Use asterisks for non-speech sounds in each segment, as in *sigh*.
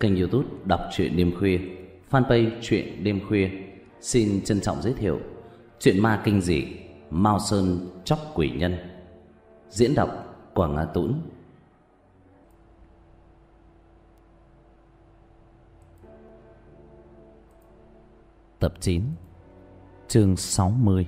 kênh youtube đọc truyện đêm khuya, fanpage truyện đêm khuya. Xin trân trọng giới thiệu chuyện ma kinh dị, mao sơn chóc quỷ nhân. Diễn đọc quảng nga tũng tập 9 chương 60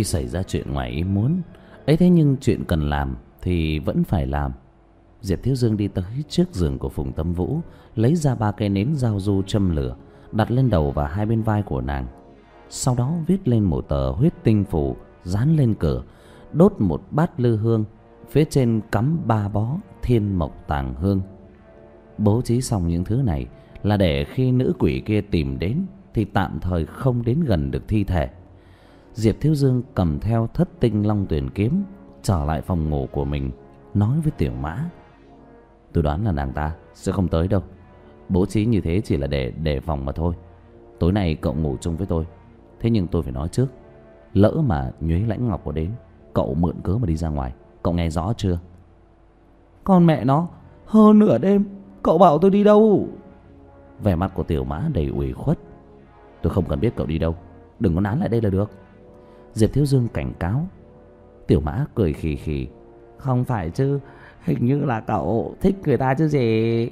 Tuy xảy ra chuyện ngoài ý muốn, ấy thế nhưng chuyện cần làm thì vẫn phải làm. Diệp Thiếu Dương đi tới trước giường của Phùng Tâm Vũ, Lấy ra ba cây nến giao du châm lửa, Đặt lên đầu và hai bên vai của nàng. Sau đó viết lên một tờ huyết tinh phủ Dán lên cửa, Đốt một bát lư hương, Phía trên cắm ba bó thiên mộc tàng hương. Bố trí xong những thứ này Là để khi nữ quỷ kia tìm đến Thì tạm thời không đến gần được thi thể. Diệp Thiếu Dương cầm theo thất tinh long tuyển kiếm, Trở lại phòng ngủ của mình, Nói với tiểu mã. Tôi đoán là nàng ta sẽ không tới đâu. Bố trí như thế chỉ là để đề phòng mà thôi. Tối nay cậu ngủ chung với tôi. Thế nhưng tôi phải nói trước, Lỡ mà nhuế lãnh ngọc có đến, Cậu mượn cớ mà đi ra ngoài. Cậu nghe rõ chưa? Con mẹ nó, Hơn nửa đêm, Cậu bảo tôi đi đâu? Vẻ mặt của tiểu mã đầy ủy khuất. Tôi không cần biết cậu đi đâu. Đừng có nán lại đây là được. Diệp Thiếu Dương cảnh cáo. Tiểu mã cười khì khì. Không phải chứ Hình như là cậu thích người ta chứ gì.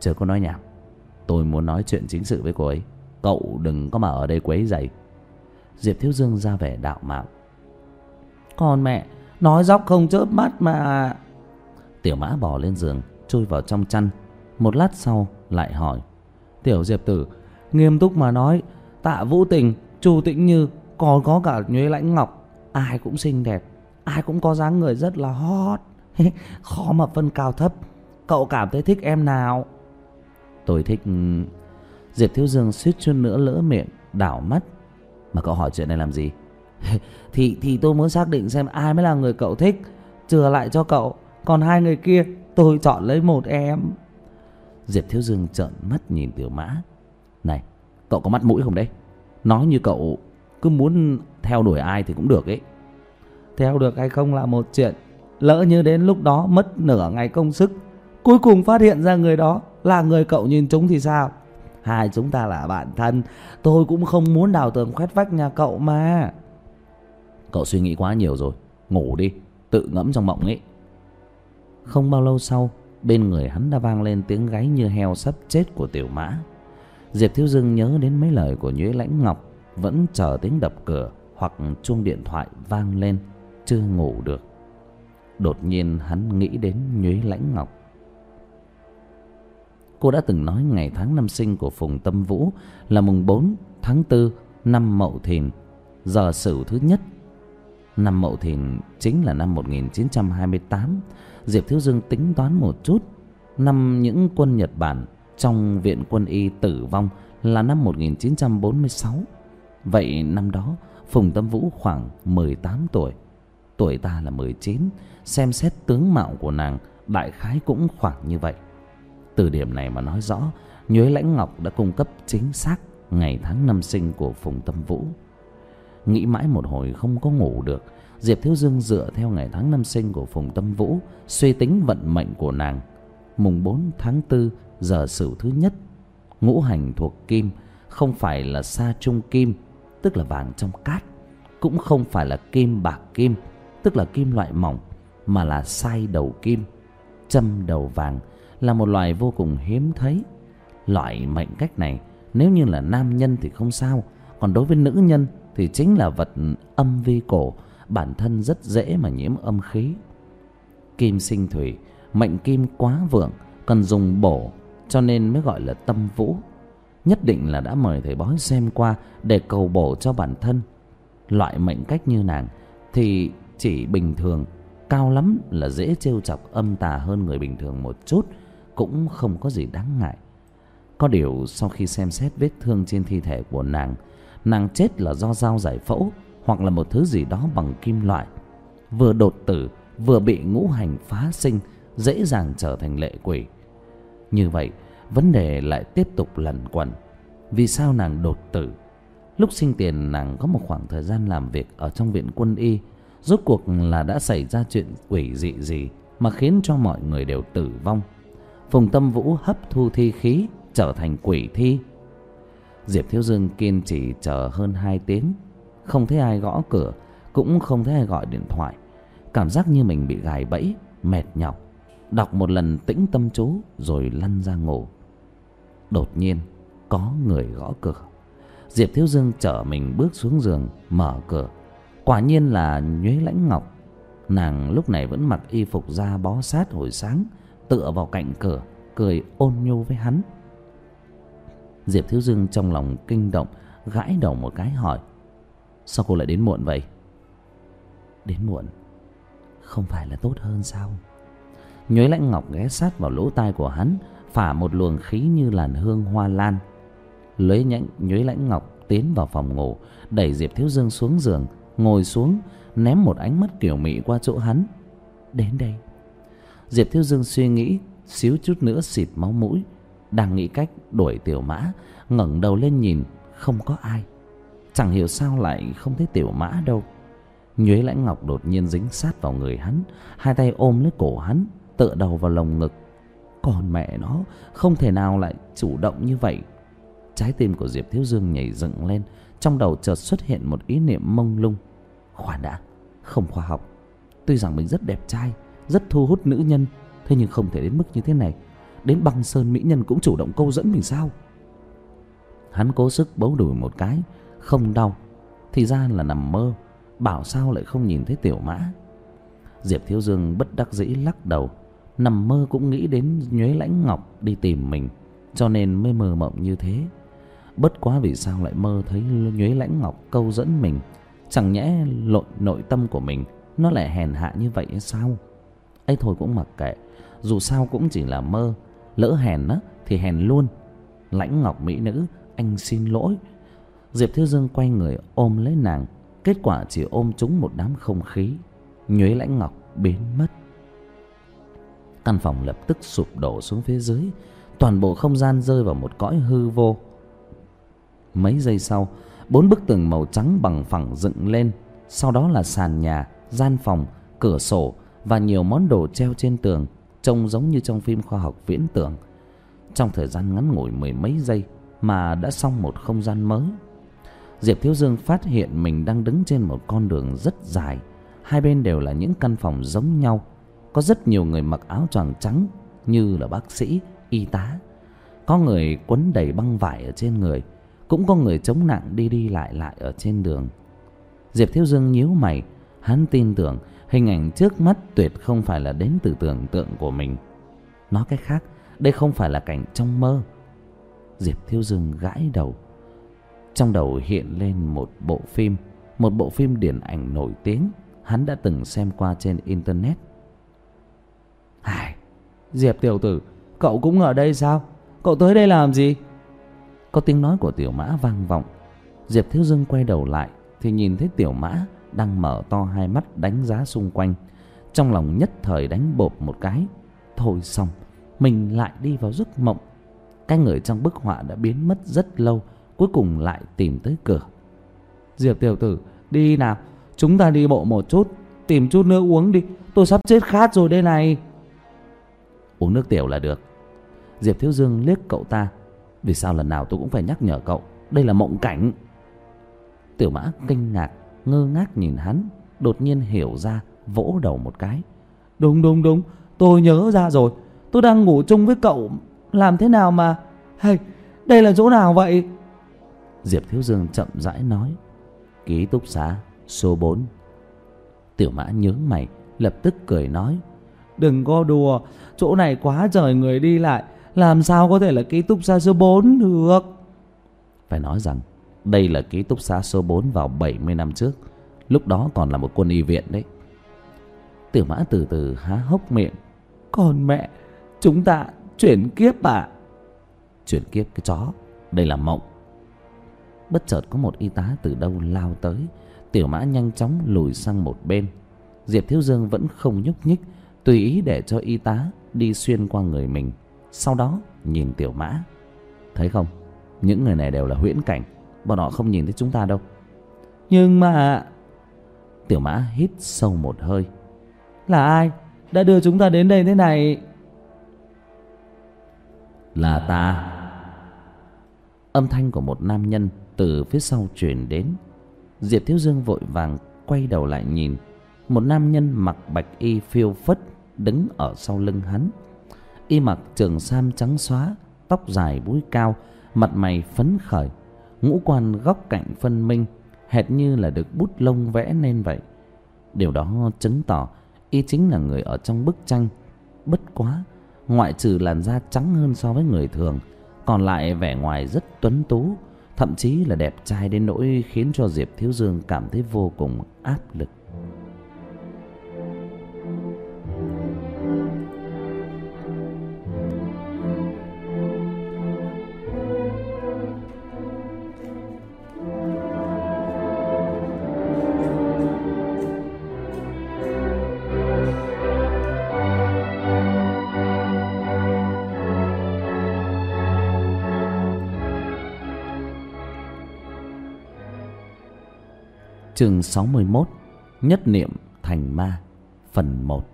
Chờ có nói nhảm. Tôi muốn nói chuyện chính sự với cô ấy. Cậu đừng có mà ở đây quấy dày Diệp Thiếu Dương ra vẻ đạo mạo. Con mẹ Nói dóc không chớp mắt mà. Tiểu mã bò lên giường Chui vào trong chăn. Một lát sau lại hỏi. Tiểu Diệp Tử Nghiêm túc mà nói Tạ Vũ Tình Chu Tĩnh Như còn có cả Nhuế Lãnh Ngọc, Ai cũng xinh đẹp, Ai cũng có dáng người rất là hot, *laughs* Khó mà phân cao thấp. Cậu cảm thấy thích em nào? Tôi thích ừ, Diệp Thiếu Dương suýt chút nữa lỡ miệng Đảo mắt. Mà cậu hỏi chuyện này làm gì? *laughs* Thì thì tôi muốn xác định xem ai mới là người cậu thích. Chừa lại cho cậu, Còn hai người kia, tôi chọn lấy một em. Diệp Thiếu Dương trợn mắt nhìn Tiểu Mã. Này, cậu có mắt mũi không đấy? Nói như cậu cứ muốn theo đuổi ai thì cũng được ấy. Theo được hay không là một chuyện. Lỡ như đến lúc đó mất nửa ngày công sức Cuối cùng phát hiện ra người đó Là người cậu nhìn chúng thì sao? Hai chúng ta là bạn thân Tôi cũng không muốn đào tường khoét vách nhà cậu mà. Cậu suy nghĩ quá nhiều rồi Ngủ đi Tự ngẫm trong mộng ấy. Không bao lâu sau Bên người hắn đã vang lên tiếng gáy như heo sắp chết của tiểu mã. Diệp Thiếu Dương nhớ đến mấy lời của Nhuế Lãnh Ngọc vẫn chờ tiếng đập cửa Hoặc chuông điện thoại vang lên, Chưa ngủ được. Đột nhiên hắn nghĩ đến Nhuế Lãnh Ngọc. Cô đã từng nói ngày tháng năm sinh của Phùng Tâm Vũ Là mùng bốn tháng tư năm Mậu Thìn. Giờ sửu thứ nhất. Năm Mậu Thìn chính là năm 1928 Diệp Thiếu Dương tính toán một chút. Năm những quân Nhật Bản Trong viện quân y tử vong Là năm 1946 Vậy năm đó, Phùng Tâm Vũ khoảng 18 tuổi. Tuổi ta là 19 Xem xét tướng mạo của nàng, Đại khái cũng khoảng như vậy. Từ điểm này mà nói rõ, Nhuế Lãnh Ngọc đã cung cấp chính xác Ngày tháng năm sinh của Phùng Tâm Vũ. Nghĩ mãi một hồi không có ngủ được, Diệp Thiếu Dương dựa theo ngày tháng năm sinh của Phùng Tâm Vũ, Suy tính vận mệnh của nàng. Mùng 4 tháng 4 giờ sửu thứ nhất, Ngũ hành thuộc kim, Không phải là sa trung kim Tức là vàng trong cát, Cũng không phải là kim bạc kim, Tức là kim loại mỏng, Mà là sai đầu kim. Châm đầu vàng Là một loài vô cùng hiếm thấy. Loại mệnh cách này, Nếu như là nam nhân thì không sao, Còn đối với nữ nhân Thì chính là vật âm vi cổ, Bản thân rất dễ mà nhiễm âm khí. Kim sinh thủy, Mệnh kim quá vượng, Cần dùng bổ, Cho nên mới gọi là tâm vũ. Nhất định là đã mời thầy bói xem qua Để cầu bổ cho bản thân. Loại mệnh cách như nàng Thì chỉ bình thường, cao lắm là dễ trêu chọc, âm tà hơn người bình thường một chút, cũng không có gì đáng ngại. Có điều sau khi xem xét vết thương trên thi thể của nàng nàng chết là do dao giải phẫu hoặc là một thứ gì đó bằng kim loại. Vừa đột tử, vừa bị ngũ hành phá sinh, dễ dàng trở thành lệ quỷ. Như vậy vấn đề lại tiếp tục lẩn quẩn. Vì sao nàng đột tử? Lúc sinh tiền, nàng có một khoảng thời gian làm việc ở trong viện quân y. Rốt cuộc là đã xảy ra chuyện quỷ dị gì mà khiến cho mọi người đều tử vong? Phùng tâm vũ hấp thu thi khí, trở thành quỷ thi. Diệp thiếu dương kiên trì chờ hơn hai tiếng. Không thấy ai gõ cửa, cũng không thấy ai gọi điện thoại. Cảm giác như mình bị gài bẫy, mệt nhọc. Đọc một lần tĩnh tâm chú, rồi lăn ra ngủ đột nhiên, có người gõ cửa. Diệp thiếu dương chở mình bước xuống giường, mở cửa. Quả nhiên là nhuế lãnh ngọc. Nàng lúc này vẫn mặc y phục da bó sát hồi sáng, tựa vào cạnh cửa, cười ôn nhu với hắn. Diệp thiếu dương trong lòng kinh động, gãi đầu một cái hỏi, sao cô lại đến muộn vậy? Đến muộn? Không phải là tốt hơn sao? Nhuế lãnh ngọc ghé sát vào lỗ tai của hắn phả một luồng khí như làn hương hoa lan. Lấy nhãn nhuế lãnh ngọc tiến vào phòng ngủ, đẩy diệp thiếu dương xuống giường, ngồi xuống, ném một ánh mắt kiểu mị qua chỗ hắn. Đến đây. Diệp thiếu dương suy nghĩ, xíu chút nữa xịt máu mũi, đang nghĩ cách đuổi tiểu mã, ngẩng đầu lên nhìn, không có ai. Chẳng hiểu sao lại không thấy tiểu mã đâu. Nhuế lãnh ngọc đột nhiên dính sát vào người hắn, hai tay ôm lấy cổ hắn, tựa đầu vào lồng ngực còn mẹ nó không thể nào lại chủ động như vậy. Trái tim của diệp thiếu dương nhảy dựng lên, trong đầu chợt xuất hiện một ý niệm mông lung. Khoan đã, không khoa học. Tuy rằng mình rất đẹp trai, rất thu hút nữ nhân, thế nhưng không thể đến mức như thế này. Đến băng sơn mỹ nhân cũng chủ động câu dẫn mình sao? Hắn cố sức bấu đùi một cái, không đau. Thì ra là nằm mơ, bảo sao lại không nhìn thấy tiểu mã? Diệp thiếu dương bất đắc dĩ lắc đầu nằm mơ cũng nghĩ đến nhuế lãnh ngọc đi tìm mình, cho nên mới mơ mộng như thế. Bất quá vì sao lại mơ thấy nhuế lãnh ngọc câu dẫn mình? Chẳng nhẽ lộn nội tâm của mình, nó lại hèn hạ như vậy hay sao? Ấy thôi cũng mặc kệ, dù sao cũng chỉ là mơ. Lỡ hèn á, thì hèn luôn. Lãnh ngọc mỹ nữ, anh xin lỗi. Diệp thiếu dương quay người ôm lấy nàng, kết quả chỉ ôm trúng một đám không khí. Nhuế lãnh ngọc biến mất căn phòng lập tức sụp đổ xuống phía dưới. Toàn bộ không gian rơi vào một cõi hư vô. Mấy giây sau, bốn bức tường màu trắng bằng phẳng dựng lên. Sau đó là sàn nhà, gian phòng, cửa sổ và nhiều món đồ treo trên tường, trông giống như trong phim khoa học viễn tưởng. Trong thời gian ngắn ngủi mười mấy giây mà đã xong một không gian mới, diệp thiếu dương phát hiện mình đang đứng trên một con đường rất dài. Hai bên đều là những căn phòng giống nhau có rất nhiều người mặc áo choàng trắng như là bác sĩ, y tá. Có người quấn đầy băng vải ở trên người. Cũng có người chống nặng đi đi lại lại ở trên đường. Diệp thiếu dương nhíu mày. Hắn tin tưởng hình ảnh trước mắt tuyệt không phải là đến từ tưởng tượng của mình. Nói cách khác, đây không phải là cảnh trong mơ. Diệp thiếu dương gãi đầu. Trong đầu hiện lên một bộ phim, một bộ phim điện ảnh nổi tiếng. Hắn đã từng xem qua trên internet. Hài, Diệp tiểu tử, cậu cũng ở đây sao? Cậu tới đây làm gì? Có tiếng nói của tiểu mã vang vọng. Diệp Thiếu Dương quay đầu lại thì nhìn thấy tiểu mã đang mở to hai mắt đánh giá xung quanh. Trong lòng nhất thời đánh bộp một cái. Thôi xong, mình lại đi vào giấc mộng. Cái người trong bức họa đã biến mất rất lâu, cuối cùng lại tìm tới cửa. Diệp tiểu tử, đi nào, chúng ta đi bộ một chút, tìm chút nước uống đi, tôi sắp chết khát rồi đây này uống nước tiểu là được. Diệp thiếu dương liếc cậu ta. Vì sao lần nào tôi cũng phải nhắc nhở cậu? Đây là mộng cảnh. Tiểu mã kinh ngạc ngơ ngác nhìn hắn đột nhiên hiểu ra vỗ đầu một cái. Đúng đúng đúng. Tôi nhớ ra rồi. Tôi đang ngủ chung với cậu. Làm thế nào mà hay đây là chỗ nào vậy? Diệp thiếu dương chậm rãi nói. Ký túc xá số bốn. Tiểu mã nhướng mày lập tức cười nói Đừng có đùa. Chỗ này quá trời người đi lại. Làm sao có thể là ký túc xá số 4 được? Phải nói rằng, Đây là ký túc xá số 4 vào 70 năm trước. Lúc đó còn là một quân y viện đấy. Tiểu mã từ từ há hốc miệng. Con mẹ, Chúng ta chuyển kiếp à? Chuyển kiếp cái chó. Đây là mộng. Bất chợt có một y tá từ đâu lao tới. Tiểu mã nhanh chóng lùi sang một bên. Diệp thiếu dương vẫn không nhúc nhích tùy ý để cho y tá đi xuyên qua người mình, sau đó nhìn tiểu mã. Thấy không? Những người này đều là huyễn cảnh, bọn họ không nhìn thấy chúng ta đâu. Nhưng mà tiểu mã hít sâu một hơi. Là ai Đã đưa chúng ta đến đây thế này? Là ta. Âm thanh của một nam nhân từ phía sau truyền đến. Diệp thiếu dương vội vàng quay đầu lại nhìn một nam nhân mặc bạch y phiêu phất đứng ở sau lưng hắn. Y mặc trường sam trắng xóa, tóc dài búi cao, mặt mày phấn khởi, ngũ quan góc cạnh phân minh, hệt như là được bút lông vẽ nên vậy. Điều đó chứng tỏ y chính là người ở trong bức tranh. Bất quá, ngoại trừ làn da trắng hơn so với người thường, còn lại vẻ ngoài rất tuấn tú, thậm chí là đẹp trai đến nỗi khiến cho diệp thiếu dương cảm thấy vô cùng áp lực. Chương sáu mươi mốt, nhất niệm thành ma, phần một.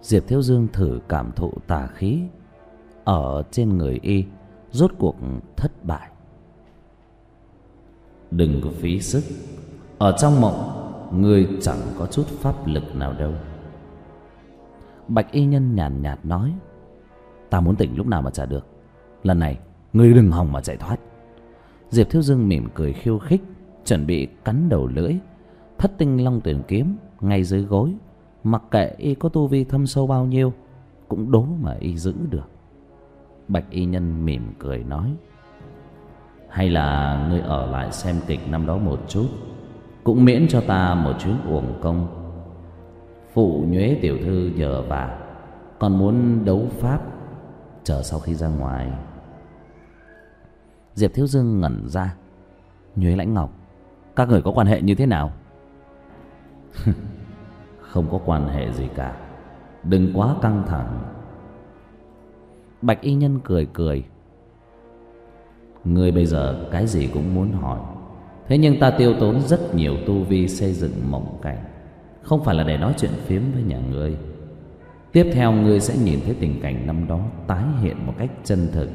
Diệp thiếu dương thử cảm thụ tà khí ở trên người y, rốt cuộc thất bại. Đừng có phí sức, ở trong mộng ngươi chẳng có chút pháp lực nào đâu. Bạch y nhân nhàn nhạt nói, ta muốn tỉnh lúc nào mà trả được. Lần này ngươi đừng hòng mà chạy thoát diệp thiếu dương mỉm cười khiêu khích, chuẩn bị cắn đầu lưỡi. Thất tinh long tuyển kiếm, ngay dưới gối. Mặc kệ y có tu vi thâm sâu bao nhiêu, cũng đố mà y giữ được. Bạch y nhân mỉm cười nói, hay là ngươi ở lại xem kịch năm đó một chút, cũng miễn cho ta một chuyến uổng công. Phụ nhuế tiểu thư nhờ vả, còn muốn đấu pháp, chờ sau khi ra ngoài diệp thiếu dương ngẩn ra, nhuế lãnh ngọc, các người có quan hệ như thế nào? *laughs* Không có quan hệ gì cả, đừng quá căng thẳng. Bạch y nhân cười cười. Ngươi bây giờ cái gì cũng muốn hỏi, thế nhưng ta tiêu tốn rất nhiều tu vi xây dựng mộng cảnh, không phải là để nói chuyện phiếm với nhà ngươi. Tiếp theo ngươi sẽ nhìn thấy tình cảnh năm đó tái hiện một cách chân thực,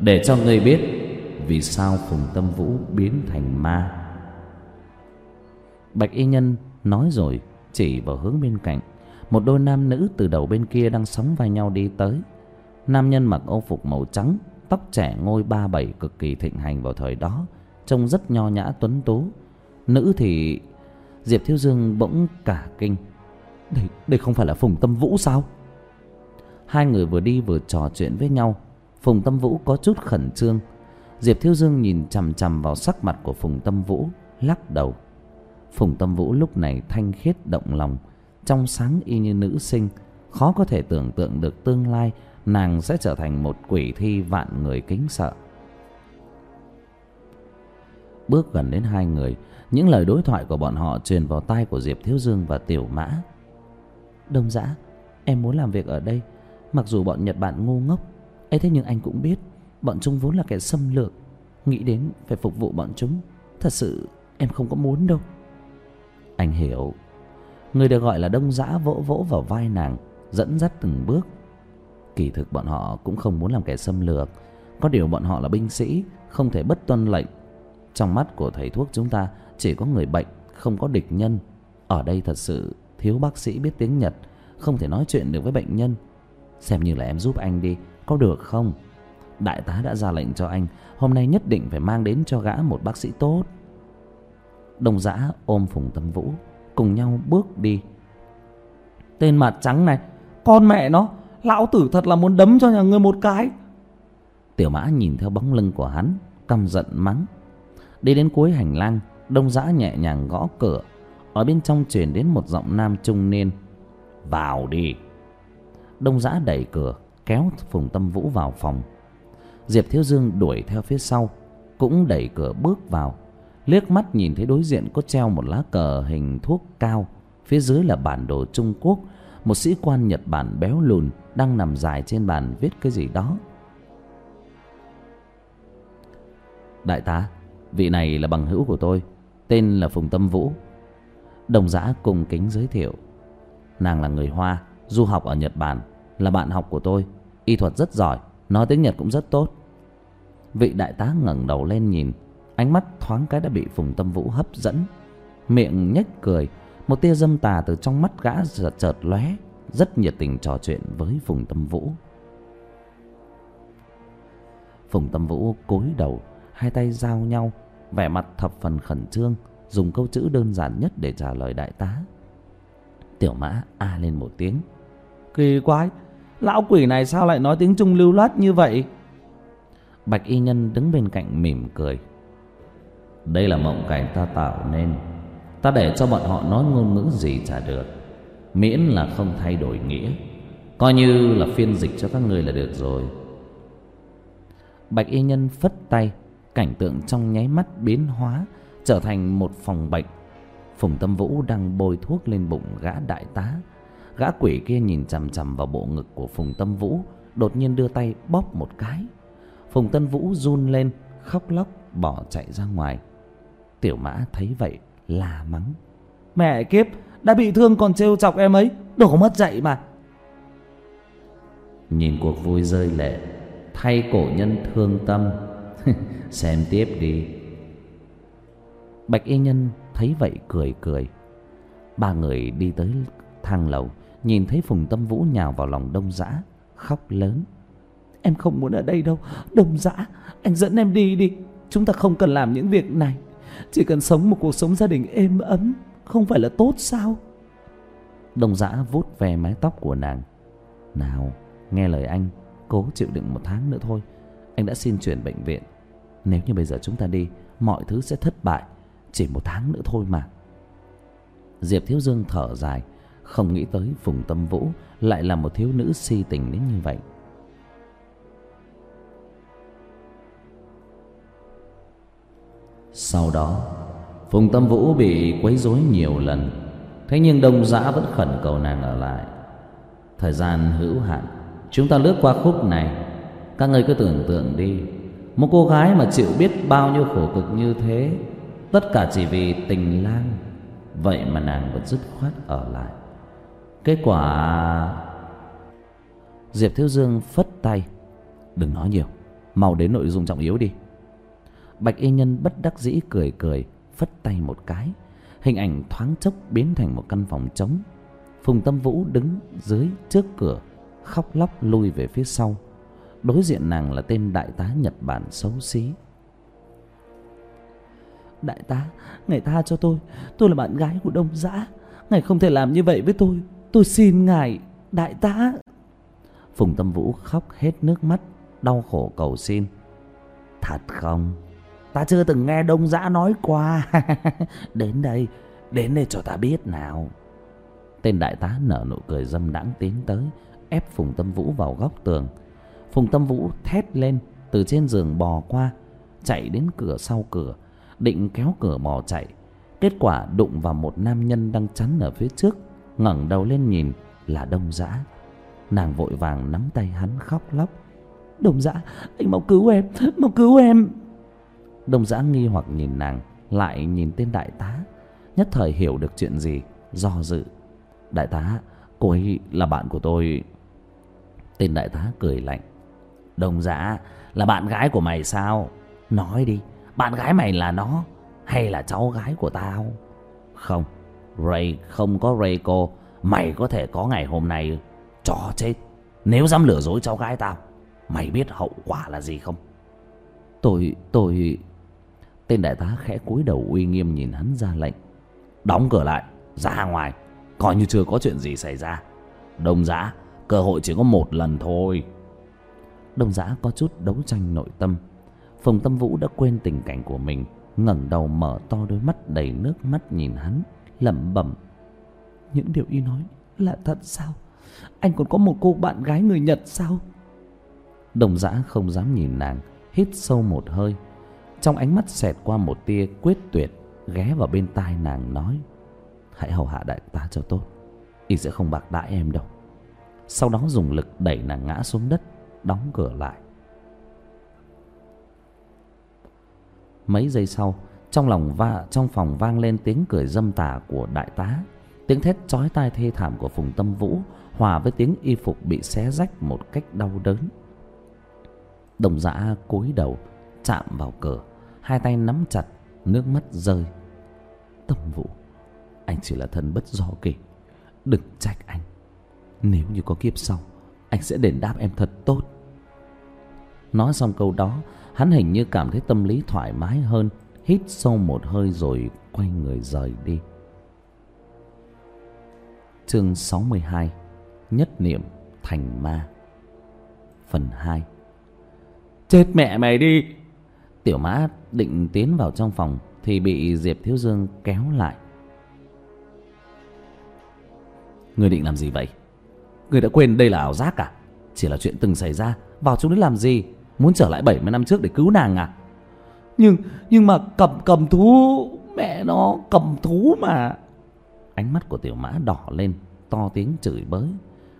để cho ngươi biết vì sao phùng tâm vũ biến thành ma? Bạch y nhân nói rồi, chỉ vào hướng bên cạnh. Một đôi nam nữ từ đầu bên kia đang sóng vai nhau đi tới. Nam nhân mặc ô phục màu trắng, tóc trẻ ngôi ba bảy cực kỳ thịnh hành vào thời đó, trông rất nho nhã tuấn tú. Nữ thì diệp thiếu dương bỗng cả kinh. Đây đây không phải là phùng tâm vũ sao? Hai người vừa đi vừa trò chuyện với nhau. Phùng tâm vũ có chút khẩn trương diệp thiếu dương nhìn chằm chằm vào sắc mặt của phùng tâm vũ, lắc đầu. Phùng tâm vũ lúc này thanh khiết động lòng. Trong sáng y như nữ sinh, khó có thể tưởng tượng được tương lai, nàng sẽ trở thành một quỷ thi vạn người kính sợ. Bước gần đến hai người, những lời đối thoại của bọn họ truyền vào tai của diệp thiếu dương và tiểu mã. Đông dã, em muốn làm việc ở đây. Mặc dù bọn nhật bản ngu ngốc, ấy thế nhưng anh cũng biết bọn chúng vốn là kẻ xâm lược. Nghĩ đến phải phục vụ bọn chúng, thật sự em không có muốn đâu. Anh hiểu. Người được gọi là đông dã vỗ vỗ vào vai nàng, dẫn dắt từng bước. Kỳ thực bọn họ cũng không muốn làm kẻ xâm lược. Có điều bọn họ là binh sĩ, không thể bất tuân lệnh. Trong mắt của thầy thuốc chúng ta, chỉ có người bệnh, không có địch nhân. Ở đây thật sự thiếu bác sĩ biết tiếng nhật, không thể nói chuyện được với bệnh nhân. Xem như là em giúp anh đi, có được không? Đại tá đã ra lệnh cho anh, hôm nay nhất định phải mang đến cho gã một bác sĩ tốt. Đồng dã ôm phùng tâm vũ, cùng nhau bước đi. Tên mặt trắng này, con mẹ nó, lão tử thật là muốn đấm cho nhà ngươi một cái. Tiểu mã nhìn theo bóng lưng của hắn, căm giận mắng. Đi đến cuối hành lang đông dã nhẹ nhàng gõ cửa. Ở bên trong truyền đến một giọng nam trung niên, vào đi. Đông giã đẩy cửa, kéo phùng tâm vũ vào phòng diệp thiếu dương đuổi theo phía sau, cũng đẩy cửa bước vào. Liếc mắt nhìn thấy đối diện có treo một lá cờ hình thuốc cao. Phía dưới là bản đồ trung quốc. Một sĩ quan nhật bản béo lùn đang nằm dài trên bàn viết cái gì đó. Đại tá, vị này là bằng hữu của tôi, tên là phùng tâm vũ. Đồng giã cùng kính giới thiệu. Nàng là người hoa, du học ở nhật bản, là bạn học của tôi. Y thuật rất giỏi, nói tiếng nhật cũng rất tốt vị đại tá ngẩng đầu lên nhìn. Ánh mắt thoáng cái đã bị phùng tâm vũ hấp dẫn. Miệng nhếch cười, một tia dâm tà từ trong mắt gã chợt chợt lóe. Rất nhiệt tình trò chuyện với phùng tâm vũ. Phùng tâm vũ cúi đầu, hai tay giao nhau, vẻ mặt thập phần khẩn trương, dùng câu chữ đơn giản nhất để trả lời đại tá. Tiểu mã a lên một tiếng. Kỳ quái, lão quỷ này sao lại nói tiếng trung lưu loát như vậy? Bạch y nhân đứng bên cạnh mỉm cười. Đây là mộng cảnh ta tạo nên. Ta để cho bọn họ nói ngôn ngữ gì chả được. Miễn là không thay đổi nghĩa. Coi như là phiên dịch cho các người là được rồi. Bạch y nhân phất tay, cảnh tượng trong nháy mắt biến hóa, trở thành một phòng bệnh. Phùng tâm vũ đang bôi thuốc lên bụng gã đại tá. Gã quỷ kia nhìn chằm chằm vào bộ ngực của phùng tâm vũ, đột nhiên đưa tay bóp một cái phùng tân vũ run lên khóc lóc bỏ chạy ra ngoài. Tiểu mã thấy vậy là mắng. Mẹ kiếp đã bị thương còn trêu chọc em ấy đồ mất dạy mà. Nhìn cuộc vui rơi lệ thay cổ nhân thương tâm. *laughs* Xem tiếp đi. Bạch y nhân thấy vậy cười cười. Ba người đi tới thang lầu nhìn thấy phùng tâm vũ nhào vào lòng đông dã khóc lớn em không muốn ở đây đâu. Đồng dã, anh dẫn em đi đi. Chúng ta không cần làm những việc này. Chỉ cần sống một cuộc sống gia đình êm ấm, không phải là tốt sao? Đồng dã vuốt về mái tóc của nàng. Nào, nghe lời anh, cố chịu đựng một tháng nữa thôi. Anh đã xin chuyển bệnh viện. Nếu như bây giờ chúng ta đi, mọi thứ sẽ thất bại. Chỉ một tháng nữa thôi mà. Diệp thiếu dương thở dài, không nghĩ tới phùng tâm vũ lại là một thiếu nữ si tình đến như vậy. Sau đó, phùng tâm vũ bị quấy rối nhiều lần. Thế nhưng đông dã vẫn khẩn cầu nàng ở lại. Thời gian hữu hạn, chúng ta lướt qua khúc này. Các người cứ tưởng tượng đi, một cô gái mà chịu biết bao nhiêu khổ cực như thế, tất cả chỉ vì tình lang. Vậy mà nàng vẫn dứt khoát ở lại. Kết quả, diệp thiếu dương phất tay. Đừng nói nhiều, mau đến nội dung trọng yếu đi bạch y nhân bất đắc dĩ cười cười phất tay một cái. Hình ảnh thoáng chốc biến thành một căn phòng trống. Phùng tâm vũ đứng dưới trước cửa khóc lóc lui về phía sau. Đối diện nàng là tên đại tá nhật bản xấu xí. Đại tá ngài tha cho tôi. Tôi là bạn gái của đông dã ngài không thể làm như vậy với tôi. Tôi xin ngài đại tá. Phùng tâm vũ khóc hết nước mắt đau khổ cầu xin. Thật không ta chưa từng nghe đông dã nói qua. *laughs* Đến đây đến đây cho ta biết nào. Tên đại tá nở nụ cười dâm đãng tiến tới, ép phùng tâm vũ vào góc tường. Phùng tâm vũ thét lên, từ trên giường bò qua, chạy đến cửa sau cửa, định kéo cửa bò chạy. Kết quả đụng vào một nam nhân đang chắn ở phía trước, ngẩng đầu lên nhìn là đông dã nàng vội vàng nắm tay hắn khóc lóc. Đông dã anh mau cứu em, mau cứu em đông dã nghi hoặc nhìn nàng, lại nhìn tên đại tá, nhất thời hiểu được chuyện gì, do dự. Đại tá, cô ấy là bạn của tôi. Tên đại tá cười lạnh. Đồng dã là bạn gái của mày sao? Nói đi, bạn gái mày là nó hay là cháu gái của tao? Không, ray, không có ray cô. Mày có thể có ngày hôm nay chó chết. Nếu dám lừa dối cháu gái tao, mày biết hậu quả là gì không? Tôi tôi tên đại tá khẽ cúi đầu uy nghiêm nhìn hắn ra lệnh. Đóng cửa lại, ra ngoài. Coi như chưa có chuyện gì xảy ra. Đông giã, cơ hội chỉ có một lần thôi. Đông giã có chút đấu tranh nội tâm. Phùng tâm vũ đã quên tình cảnh của mình, ngẩng đầu mở to đôi mắt đầy nước mắt nhìn hắn, lẩm bẩm. Những điều y nói là thật sao? Anh còn có một cô bạn gái người nhật sao? Đồng dã không dám nhìn nàng, hít sâu một hơi trong ánh mắt xẹt qua một tia quyết tuyệt, ghé vào bên tai nàng nói, hãy hầu hạ đại tá cho tốt, y sẽ không bạc đãi em đâu. Sau đó dùng lực đẩy nàng ngã xuống đất, đóng cửa lại. Mấy giây sau, trong lòng va, trong phòng vang lên tiếng cười dâm tà của đại tá, tiếng thét chói tai thê thảm của phùng tâm vũ, hòa với tiếng y phục bị xé rách một cách đau đớn. Đồng dã cúi đầu, chạm vào cửa hai tay nắm chặt, nước mắt rơi. Tâm vũ, anh chỉ là thân bất do kỳ đừng trách anh. Nếu như có kiếp sau, anh sẽ đền đáp em thật tốt. Nói xong câu đó, hắn hình như cảm thấy tâm lý thoải mái hơn, hít sâu một hơi rồi quay người rời đi. Chương sáu mươi hai, nhất niệm thành ma. Phần hai. Chết mẹ mày đi! Tiểu mã định tiến vào trong phòng thì bị diệp thiếu dương kéo lại. Người định làm gì vậy? Người đã quên đây là ảo giác à? Chỉ là chuyện từng xảy ra. Vào chúng đấy làm gì? Muốn trở lại bảy mươi năm trước để cứu nàng à? Nhưng nhưng mà cầm cầm thú, mẹ nó, cầm thú mà. Ánh mắt của tiểu mã đỏ lên, to tiếng chửi bới.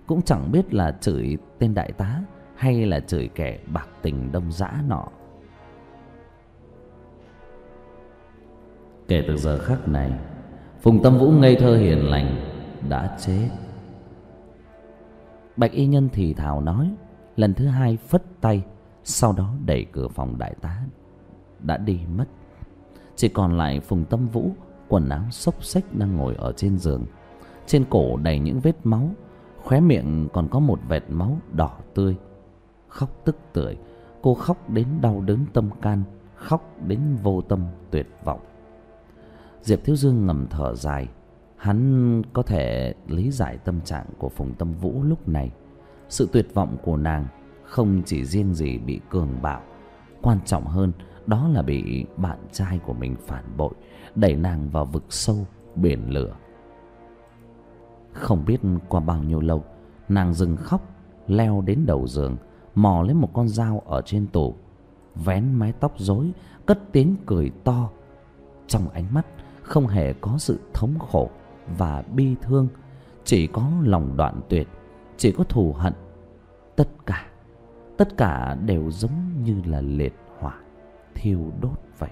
Cũng chẳng biết là chửi tên đại tá hay là chửi kẻ bạc tình đông dã nọ. Kể từ giờ khắc này, phùng tâm vũ ngây thơ hiền lành, đã chết. Bạch y nhân thì thào nói, lần thứ hai phất tay, sau đó đẩy cửa phòng đại tá, đã đi mất. Chỉ còn lại phùng tâm vũ, quần áo xốc xếch đang ngồi ở trên giường. Trên cổ đầy những vết máu, khóe miệng còn có một vệt máu đỏ tươi. Khóc tức tưởi, cô khóc đến đau đớn tâm can, khóc đến vô tâm tuyệt vọng diệp thiếu dương ngầm thở dài. Hắn có thể lý giải tâm trạng của phùng tâm vũ lúc này. Sự tuyệt vọng của nàng không chỉ riêng gì bị cường bạo. Quan trọng hơn, đó là bị bạn trai của mình phản bội, đẩy nàng vào vực sâu, biển lửa. Không biết qua bao nhiêu lâu, nàng dừng khóc, leo đến đầu giường, mò lấy một con dao ở trên tủ, vén mái tóc rối, cất tiếng cười to. Trong ánh mắt không hề có sự thống khổ và bi thương, chỉ có lòng đoạn tuyệt, chỉ có thù hận. Tất cả tất cả đều giống như là liệt hỏa, thiêu đốt vậy.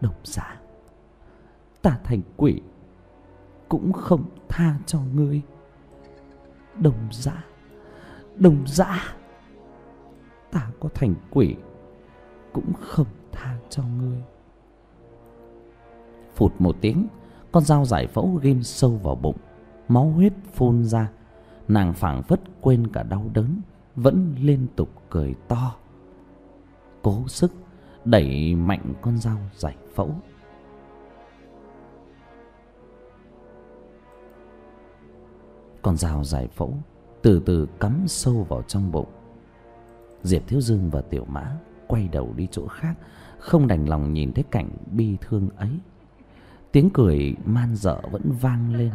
Đồng giả ta thành quỷ, cũng không tha cho ngươi. Đồng dã đồng dã ta có thành quỷ, cũng không tha cho ngươi phụt một tiếng, con dao giải phẫu ghim sâu vào bụng, máu huyết phun ra. Nàng phảng phất quên cả đau đớn, vẫn liên tục cười to. Cố sức đẩy mạnh con dao giải phẫu. Con dao giải phẫu từ từ cắm sâu vào trong bụng. Diệp thiếu dương và tiểu mã quay đầu đi chỗ khác, không đành lòng nhìn thấy cảnh bi thương ấy tiếng cười man dợ vẫn vang lên.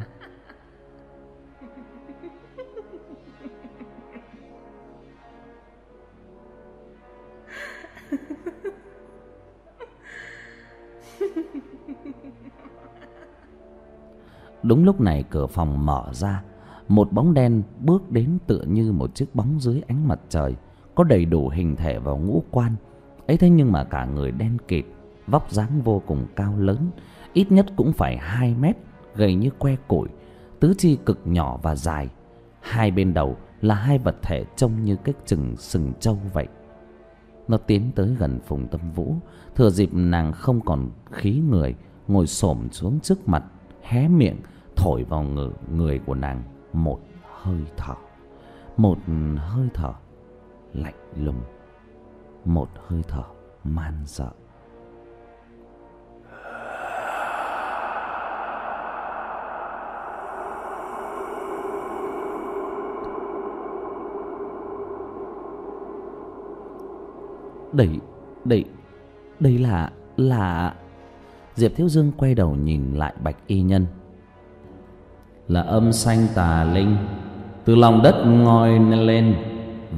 Đúng lúc này cửa phòng mở ra, một bóng đen bước đến tựa như một chiếc bóng dưới ánh mặt trời, có đầy đủ hình thể và ngũ quan. Ấy thế nhưng mà cả người đen kịt, vóc dáng vô cùng cao lớn ít nhất cũng phải hai mét gầy như que củi tứ chi cực nhỏ và dài. Hai bên đầu là hai vật thể trông như cái chừng sừng trâu vậy. Nó tiến tới gần phùng tâm vũ thừa dịp nàng không còn khí người ngồi xổm xuống trước mặt hé miệng thổi vào người, người của nàng một hơi thở. Một hơi thở lạnh lùng. Một hơi thở man dợ. Đây đây đây là là. Diệp thiếu dương quay đầu nhìn lại bạch y nhân. Là âm xanh tà linh, từ lòng đất ngoi lên,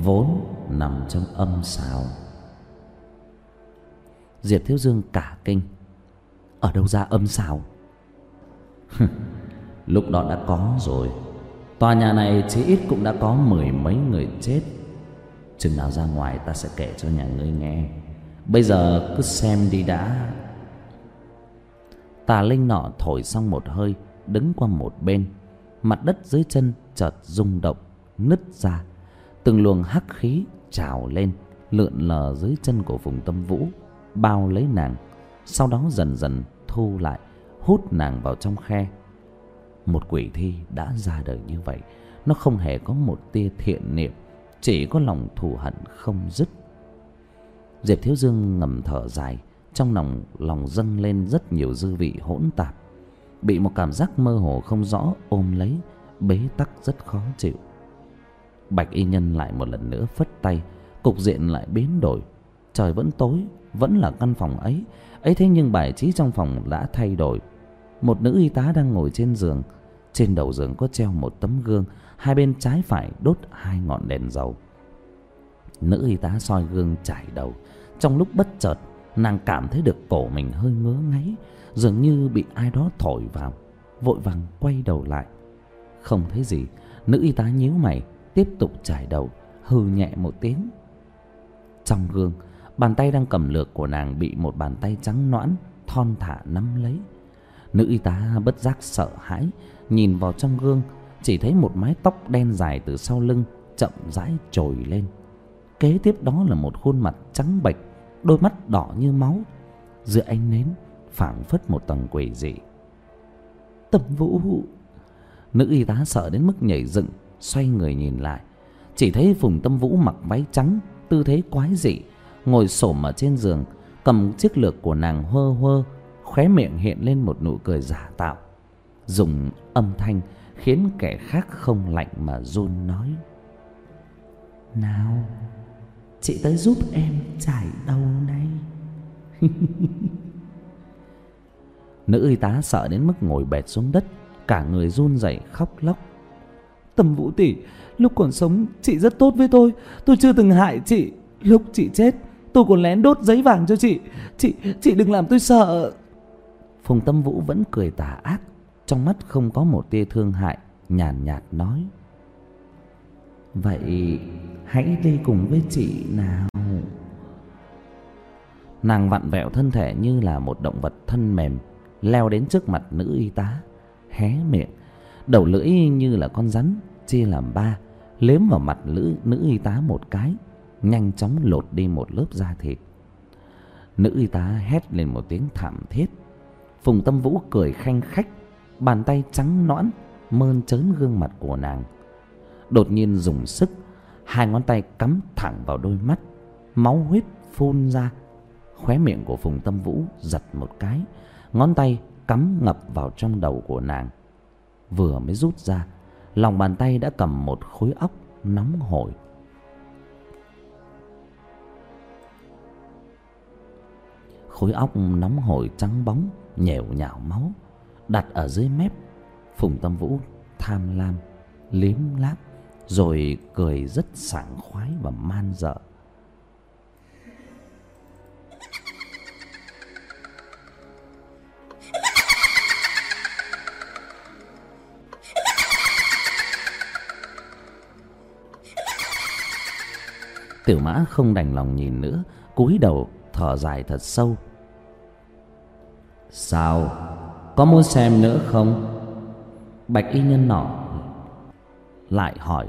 vốn nằm trong âm xào. Diệp thiếu dương cả kinh. Ở đâu ra âm xào? *laughs* Lúc đó đã có rồi. Tòa nhà này chỉ ít cũng đã có mười mấy người chết chừng nào ra ngoài ta sẽ kể cho nhà ngươi nghe. Bây giờ cứ xem đi đã. Tà linh nọ thổi xong một hơi, đứng qua một bên. Mặt đất dưới chân chợt rung động, nứt ra. Từng luồng hắc khí trào lên, lượn lờ dưới chân của phùng tâm vũ, bao lấy nàng. Sau đó dần dần thu lại, hút nàng vào trong khe. Một quỷ thi đã ra đời như vậy, nó không hề có một tia thiện niệm chỉ có lòng thù hận không dứt. Diệp thiếu dương ngầm thở dài, trong lòng lòng dâng lên rất nhiều dư vị hỗn tạp. Bị một cảm giác mơ hồ không rõ ôm lấy, bế tắc rất khó chịu. Bạch y nhân lại một lần nữa phất tay, cục diện lại biến đổi. Trời vẫn tối, vẫn là căn phòng ấy. Ấy thế nhưng bài trí trong phòng đã thay đổi. Một nữ y tá đang ngồi trên giường. Trên đầu giường có treo một tấm gương hai bên trái phải đốt hai ngọn đèn dầu. Nữ y tá soi gương chải đầu. Trong lúc bất chợt, nàng cảm thấy được cổ mình hơi ngứa ngáy, dường như bị ai đó thổi vào, vội vàng quay đầu lại. Không thấy gì, nữ y tá nhíu mày, tiếp tục chải đầu, hừ nhẹ một tiếng. Trong gương, bàn tay đang cầm lược của nàng bị một bàn tay trắng nõn, thon thả nắm lấy. Nữ y tá bất giác sợ hãi, nhìn vào trong gương chỉ thấy một mái tóc đen dài từ sau lưng chậm rãi trồi lên. Kế tiếp đó là một khuôn mặt trắng bệch, đôi mắt đỏ như máu. Giữa ánh nến phảng phất một tầng quỷ dị. Tầm vũ! Nữ y tá sợ đến mức nhảy dựng, xoay người nhìn lại. Chỉ thấy phùng tâm vũ mặc váy trắng, tư thế quái dị, ngồi xổm ở trên giường, cầm chiếc lược của nàng hơ hơ, khóe miệng hiện lên một nụ cười giả tạo. Dùng âm thanh khiến kẻ khác không lạnh mà run nói. Nào, chị tới giúp em trải đầu này. *laughs* Nữ y tá sợ đến mức ngồi bệt xuống đất, cả người run rẩy khóc lóc. Tầm vũ tỷ, lúc còn sống, chị rất tốt với tôi. Tôi chưa từng hại chị. Lúc chị chết, tôi còn lén đốt giấy vàng cho chị. Chị chị đừng làm tôi sợ. Phùng tâm vũ vẫn cười tà ác trong mắt không có một tia thương hại nhàn nhạt, nhạt nói. Vậy hãy đi cùng với chị nào? Nàng vặn vẹo thân thể như là một động vật thân mềm leo đến trước mặt nữ y tá hé miệng. Đầu lưỡi như là con rắn chia làm ba liếm vào mặt nữ nữ y tá một cái nhanh chóng lột đi một lớp da thịt. Nữ y tá hét lên một tiếng thảm thiết. Phùng tâm vũ cười khanh khách bàn tay trắng nõn, mơn trớn gương mặt của nàng. Đột nhiên dùng sức, hai ngón tay cắm thẳng vào đôi mắt, máu huyết phun ra. Khóe miệng của phùng tâm vũ giật một cái, ngón tay cắm ngập vào trong đầu của nàng. Vừa mới rút ra, lòng bàn tay đã cầm một khối óc nóng hổi. Khối óc nóng hổi trắng bóng, nhèo nhạo máu đặt ở dưới mép, phùng tâm vũ tham lam, liếm láp, rồi cười rất sảng khoái và man dợ. Tiểu mã không đành lòng nhìn nữa, cúi đầu thở dài thật sâu. Sao? Có muốn xem nữa không? Bạch y nhân nọ lại hỏi.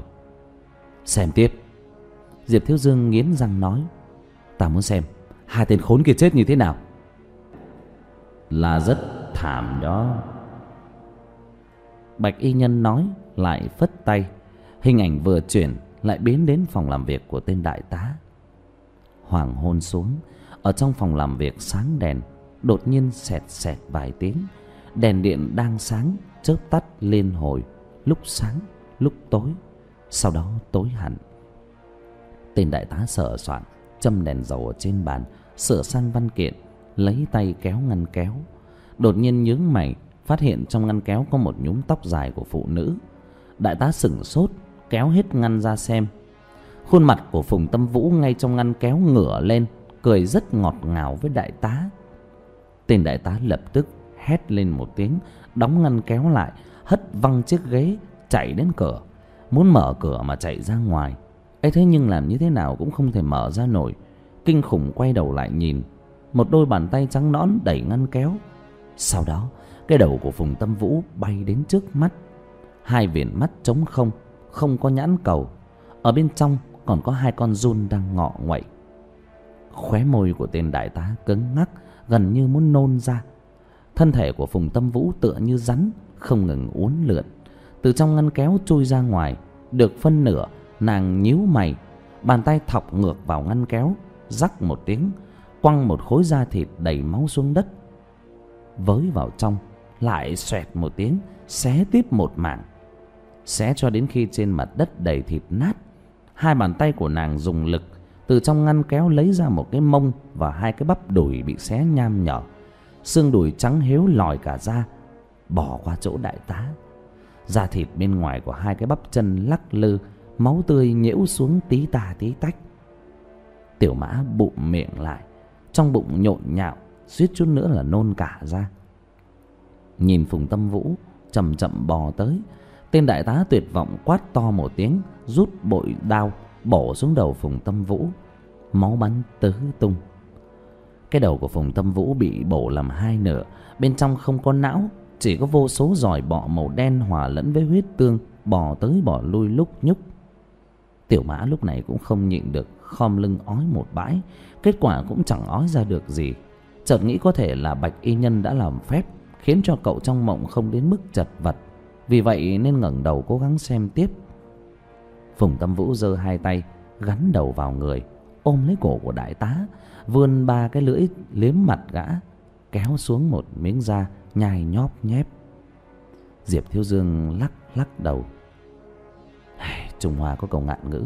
Xem tiếp. Diệp thiếu dương nghiến răng nói. Ta muốn xem hai tên khốn kia chết như thế nào. Là rất thảm đó. Bạch y nhân nói lại phất tay. Hình ảnh vừa chuyển lại biến đến phòng làm việc của tên đại tá. Hoàng hôn xuống. Ở trong phòng làm việc sáng đèn, đột nhiên xẹt xẹt vài tiếng đèn điện đang sáng chớp tắt liên hồi lúc sáng, lúc tối. Sau đó tối hẳn. Tên đại tá sợ soạn, châm đèn dầu ở trên bàn, sửa sang văn kiện, lấy tay kéo ngăn kéo. Đột nhiên nhướng mày, phát hiện trong ngăn kéo có một nhúm tóc dài của phụ nữ. Đại tá sửng sốt, kéo hết ngăn ra xem. Khuôn mặt của phùng tâm vũ ngay trong ngăn kéo ngửa lên, cười rất ngọt ngào với đại tá. Tên đại tá lập tức hét lên một tiếng, đóng ngăn kéo lại, hất văng chiếc ghế, chạy đến cửa. Muốn mở cửa mà chạy ra ngoài. Ấy thế nhưng làm như thế nào cũng không thể mở ra nổi. Kinh khủng quay đầu lại nhìn. Một đôi bàn tay trắng nõn đẩy ngăn kéo. Sau đó, cái đầu của phùng tâm vũ bay đến trước mắt. Hai viền mắt trống không không có nhãn cầu. Ở bên trong còn có hai con run đang ngọ nguậy. Khóe môi của tên đại tá cứng ngắc, gần như muốn nôn ra thân thể của phùng tâm vũ tựa như rắn, không ngừng uốn lượn. Từ trong ngăn kéo chui ra ngoài, được phân nửa, nàng nhíu mày, bàn tay thọc ngược vào ngăn kéo, rắc một tiếng, quăng một khối da thịt đầy máu xuống đất. Với vào trong, lại xoẹt một tiếng, xé tiếp một mảng. Xé cho đến khi trên mặt đất đầy thịt nát, hai bàn tay của nàng dùng lực, từ trong ngăn kéo lấy ra một cái mông và hai cái bắp đùi bị xé nham nhở xương đùi trắng héo lòi cả ra bỏ qua chỗ đại tá. Da thịt bên ngoài của hai cái bắp chân lắc lư, máu tươi nhễu xuống tí tà tí tách. Tiểu mã bụng miệng lại, trong bụng nhộn nhạo, suýt chút nữa là nôn cả ra nhìn phùng tâm vũ, chậm chậm bò tới. Tên đại tá tuyệt vọng quát to một tiếng, rút bội đao, bổ xuống đầu phùng tâm vũ. Máu bắn tứ tung cái đầu của phùng tâm vũ bị bổ làm hai nửa. Bên trong không có não, chỉ có vô số giỏi bọ màu đen hòa lẫn với huyết tương, bò tới bò lui lúc nhúc. Tiểu mã lúc này cũng không nhịn được, khom lưng ói một bãi. Kết quả cũng chẳng ói ra được gì. Chợt nghĩ có thể là bạch y nhân đã làm phép, khiến cho cậu trong mộng không đến mức chật vật. Vì vậy nên ngẩng đầu cố gắng xem tiếp. Phùng tâm vũ giơ hai tay, gắn đầu vào người, ôm lấy cổ của đại tá vươn ba cái lưỡi liếm mặt gã, kéo xuống một miếng da nhai nhóp nhép. Diệp thiếu dương lắc lắc đầu. Trung hoa có câu ngạn ngữ,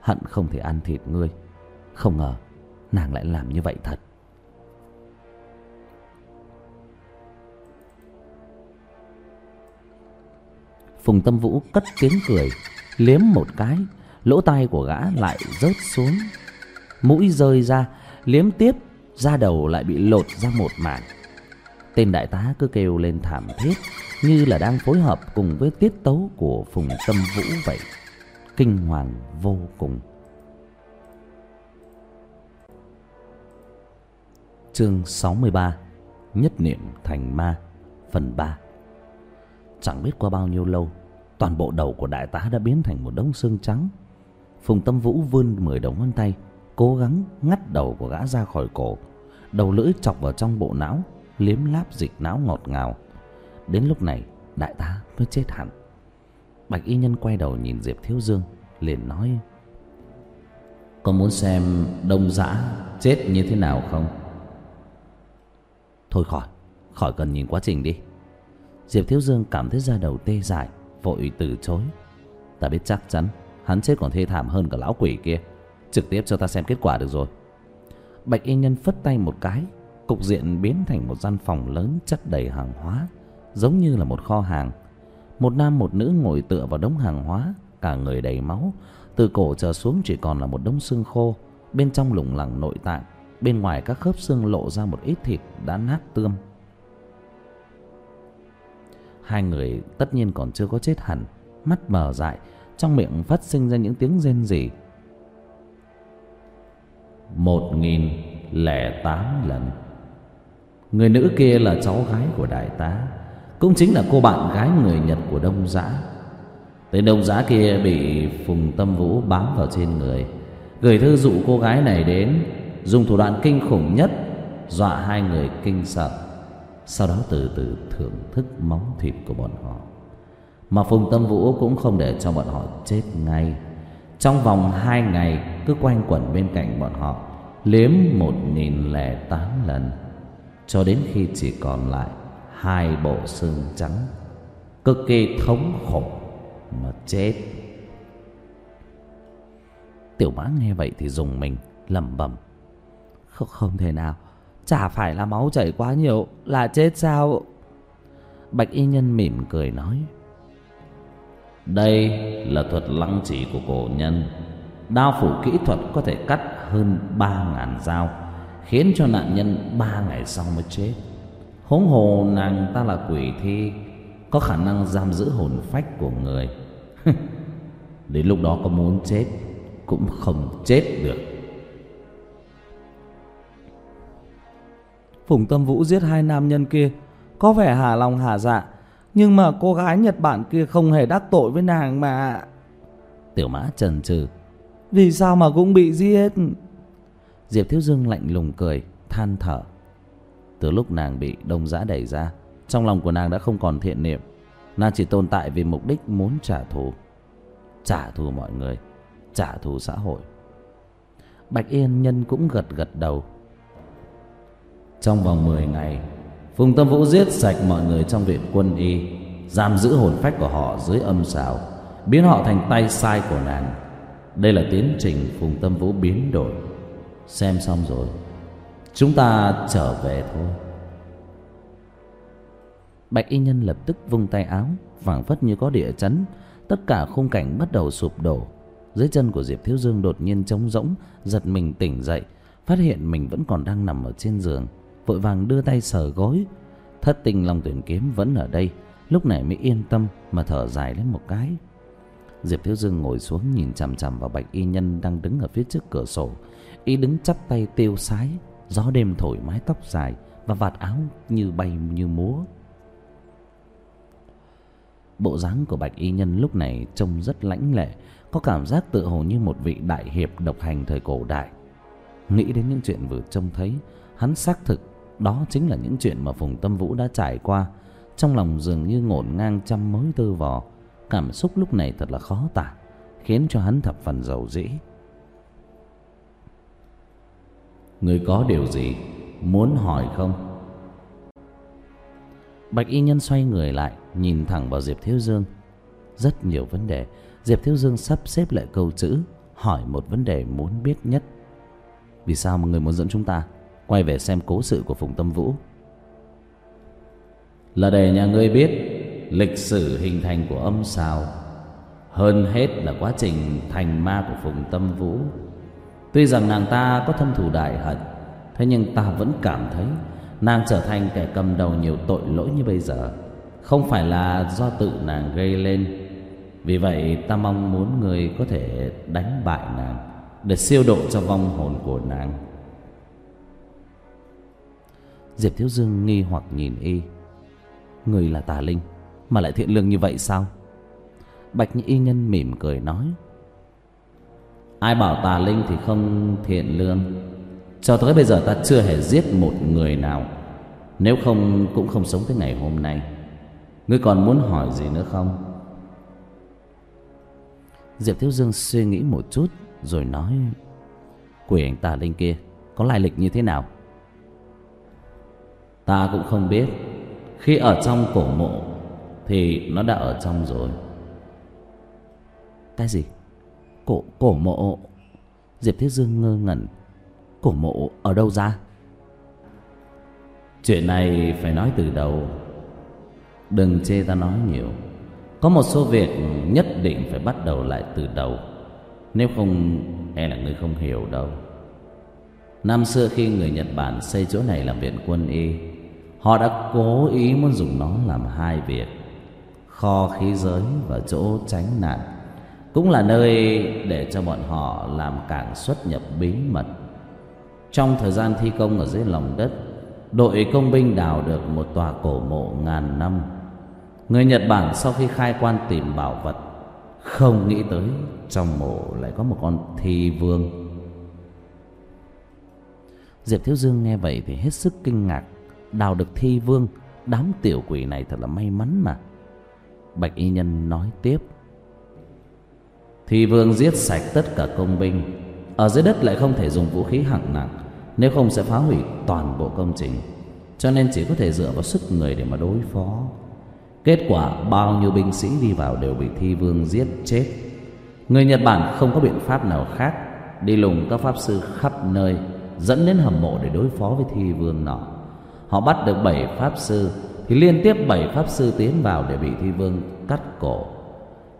hận không thể ăn thịt ngươi. Không ngờ, nàng lại làm như vậy thật. Phùng tâm vũ cất tiếng cười, liếm một cái, lỗ tai của gã lại rớt xuống. Mũi rơi ra liếm tiếp, da đầu lại bị lột ra một mảng. Tên đại tá cứ kêu lên thảm thiết, như là đang phối hợp cùng với tiết tấu của phùng tâm vũ vậy. Kinh hoàng vô cùng. Chương sáu mươi ba, nhất niệm thành ma, phần ba. Chẳng biết qua bao nhiêu lâu, toàn bộ đầu của đại tá đã biến thành một đống xương trắng. Phùng tâm vũ vươn mười đầu ngón tay cố gắng ngắt đầu của gã ra khỏi cổ đầu lưỡi chọc vào trong bộ não liếm láp dịch não ngọt ngào. Đến lúc này đại tá mới chết hẳn. Bạch y nhân quay đầu nhìn diệp thiếu dương liền nói có muốn xem đông dã chết như thế nào không? Thôi khỏi khỏi cần nhìn quá trình đi. Diệp thiếu dương cảm thấy da đầu tê dại vội từ chối. Ta biết chắc chắn hắn chết còn thê thảm hơn cả lão quỷ kia trực tiếp cho ta xem kết quả được rồi. Bạch y nhân phất tay một cái, cục diện biến thành một gian phòng lớn chất đầy hàng hóa, giống như là một kho hàng. Một nam một nữ ngồi tựa vào đống hàng hóa, cả người đầy máu. Từ cổ trở xuống chỉ còn là một đống xương khô, bên trong lủng lẳng nội tạng, bên ngoài các khớp xương lộ ra một ít thịt đã nát tươm. Hai người tất nhiên còn chưa có chết hẳn, mắt mở dại, trong miệng phát sinh ra những tiếng rên rỉ một nghìn lẻ tám lần. Người nữ kia là cháu gái của đại tá, cũng chính là cô bạn gái người nhật của đông giã. Tên đông giã kia bị phùng tâm vũ bám vào trên người, gửi thư dụ cô gái này đến, dùng thủ đoạn kinh khủng nhất, dọa hai người kinh sợ. Sau đó từ từ thưởng thức móng thịt của bọn họ. Mà phùng tâm vũ cũng không để cho bọn họ chết ngay trong vòng hai ngày cứ quanh quẩn bên cạnh bọn họ liếm một nghìn lẻ tám lần cho đến khi chỉ còn lại hai bộ xương trắng cực kỳ thống khổ mà chết. Tiểu mã nghe vậy thì dùng mình lẩm bẩm. Không, không thể nào Chả phải là máu chảy quá nhiều Là chết sao? Bạch y nhân mỉm cười nói. Đây là thuật lăng chỉ của cổ nhân. Đao phủ kỹ thuật có thể cắt hơn ba ngàn dao, Khiến cho nạn nhân ba ngày sau mới chết. Huống hồ nàng ta là quỷ thi, Có khả năng giam giữ hồn phách của người. *laughs* Đến lúc đó có muốn chết, Cũng không chết được. Phùng Tâm Vũ giết hai nam nhân kia, Có vẻ hà lòng hà dạ nhưng mà cô gái Nhật Bản kia không hề đắc tội với nàng mà. Tiểu mã trần trừ. Vì sao mà cũng bị giết? Diệp Thiếu Dương lạnh lùng cười Than thở. Từ lúc nàng bị đông giã đẩy ra Trong lòng của nàng đã không còn thiện niệm. Nàng chỉ tồn tại vì mục đích muốn trả thù. Trả thù mọi người Trả thù xã hội. Bạch Yên Nhân cũng gật gật đầu. Trong vòng 10 ngày Phùng Tâm Vũ giết sạch mọi người trong viện quân y, Giam giữ hồn phách của họ dưới âm xào, Biến họ thành tay sai của nàng. Đây là tiến trình Phùng Tâm Vũ biến đổi. Xem xong rồi, Chúng ta trở về thôi. Bạch y nhân lập tức vung tay áo, phảng phất như có địa chấn. Tất cả khung cảnh bắt đầu sụp đổ. Dưới chân của diệp thiếu dương đột nhiên trống rỗng, giật mình tỉnh dậy, phát hiện mình vẫn còn đang nằm ở trên giường vội vàng đưa tay sờ gối. Thất tình long tuyển kiếm vẫn ở đây, lúc này mới yên tâm mà thở dài lên một cái. Diệp thiếu dương ngồi xuống nhìn chằm chằm vào bạch y nhân đang đứng ở phía trước cửa sổ. Y đứng chắp tay tiêu sái, gió đêm thổi mái tóc dài và vạt áo như bay như múa. Bộ dáng của bạch y nhân lúc này trông rất lãnh lệ, có cảm giác tự hồ như một vị đại hiệp độc hành thời cổ đại. Nghĩ đến những chuyện vừa trông thấy, hắn xác thực đó chính là những chuyện mà phùng tâm vũ đã trải qua. Trong lòng dường như ngổn ngang trăm mối tư vò. Cảm xúc lúc này thật là khó tả khiến cho hắn thập phần giàu dĩ. Người có điều gì muốn hỏi không? Bạch y nhân xoay người lại nhìn thẳng vào diệp thiếu dương. Rất nhiều vấn đề. Diệp thiếu dương sắp xếp lại câu chữ hỏi một vấn đề muốn biết nhất. Vì sao mà người muốn dẫn chúng ta quay về xem cố sự của phùng tâm vũ. Là để nhà ngươi biết lịch sử hình thành của âm sao, hơn hết là quá trình thành ma của phùng tâm vũ. Tuy rằng nàng ta có thâm thù đại hận, thế nhưng ta vẫn cảm thấy nàng trở thành kẻ cầm đầu nhiều tội lỗi như bây giờ, không phải là do tự nàng gây lên. Vì vậy ta mong muốn người có thể đánh bại nàng để siêu độ cho vong hồn của nàng diệp thiếu dương nghi hoặc nhìn y. Người là tà linh, mà lại thiện lương như vậy sao? Bạch y nhân mỉm cười nói, ai bảo tà linh thì không thiện lương? Cho tới bây giờ ta chưa hề giết một người nào. Nếu không, cũng không sống tới ngày hôm nay. Ngươi còn muốn hỏi gì nữa không? Diệp Thiếu Dương suy nghĩ một chút, Rồi nói, Quỷ ảnh tà linh kia Có lai lịch như thế nào? Ta cũng không biết. Khi ở trong cổ mộ Thì nó đã ở trong rồi. Cái gì? Cổ cổ mộ? Diệp Thiết Dương ngơ ngẩn. Cổ mộ ở đâu ra? Chuyện này phải nói từ đầu. Đừng chê ta nói nhiều. Có một số việc nhất định phải bắt đầu lại từ đầu. Nếu không e là người không hiểu đâu. Năm xưa khi người Nhật Bản xây chỗ này làm viện quân y Họ đã cố ý muốn dùng nó làm hai việc. Kho khí giới và chỗ tránh nạn Cũng là nơi để cho bọn họ làm cảng xuất nhập bí mật. Trong thời gian thi công ở dưới lòng đất, Đội công binh đào được một tòa cổ mộ ngàn năm. Người Nhật Bản sau khi khai quan tìm bảo vật, Không nghĩ tới trong mộ lại có một con thi vương. Diệp Thiếu Dương nghe vậy thì hết sức kinh ngạc. Đào được thi vương, Đám tiểu quỷ này thật là may mắn mà. Bạch Y Nhân nói tiếp, Thi vương giết sạch tất cả công binh, Ở dưới đất lại không thể dùng vũ khí hạng nặng, Nếu không sẽ phá hủy toàn bộ công trình, Cho nên chỉ có thể dựa vào sức người để mà đối phó. Kết quả bao nhiêu binh sĩ đi vào đều bị thi vương giết chết. Người Nhật Bản không có biện pháp nào khác, Đi lùng các pháp sư khắp nơi, dẫn đến hầm mộ để đối phó với thi vương nọ họ bắt được bảy pháp sư, thì liên tiếp bảy pháp sư tiến vào để bị thi vương cắt cổ.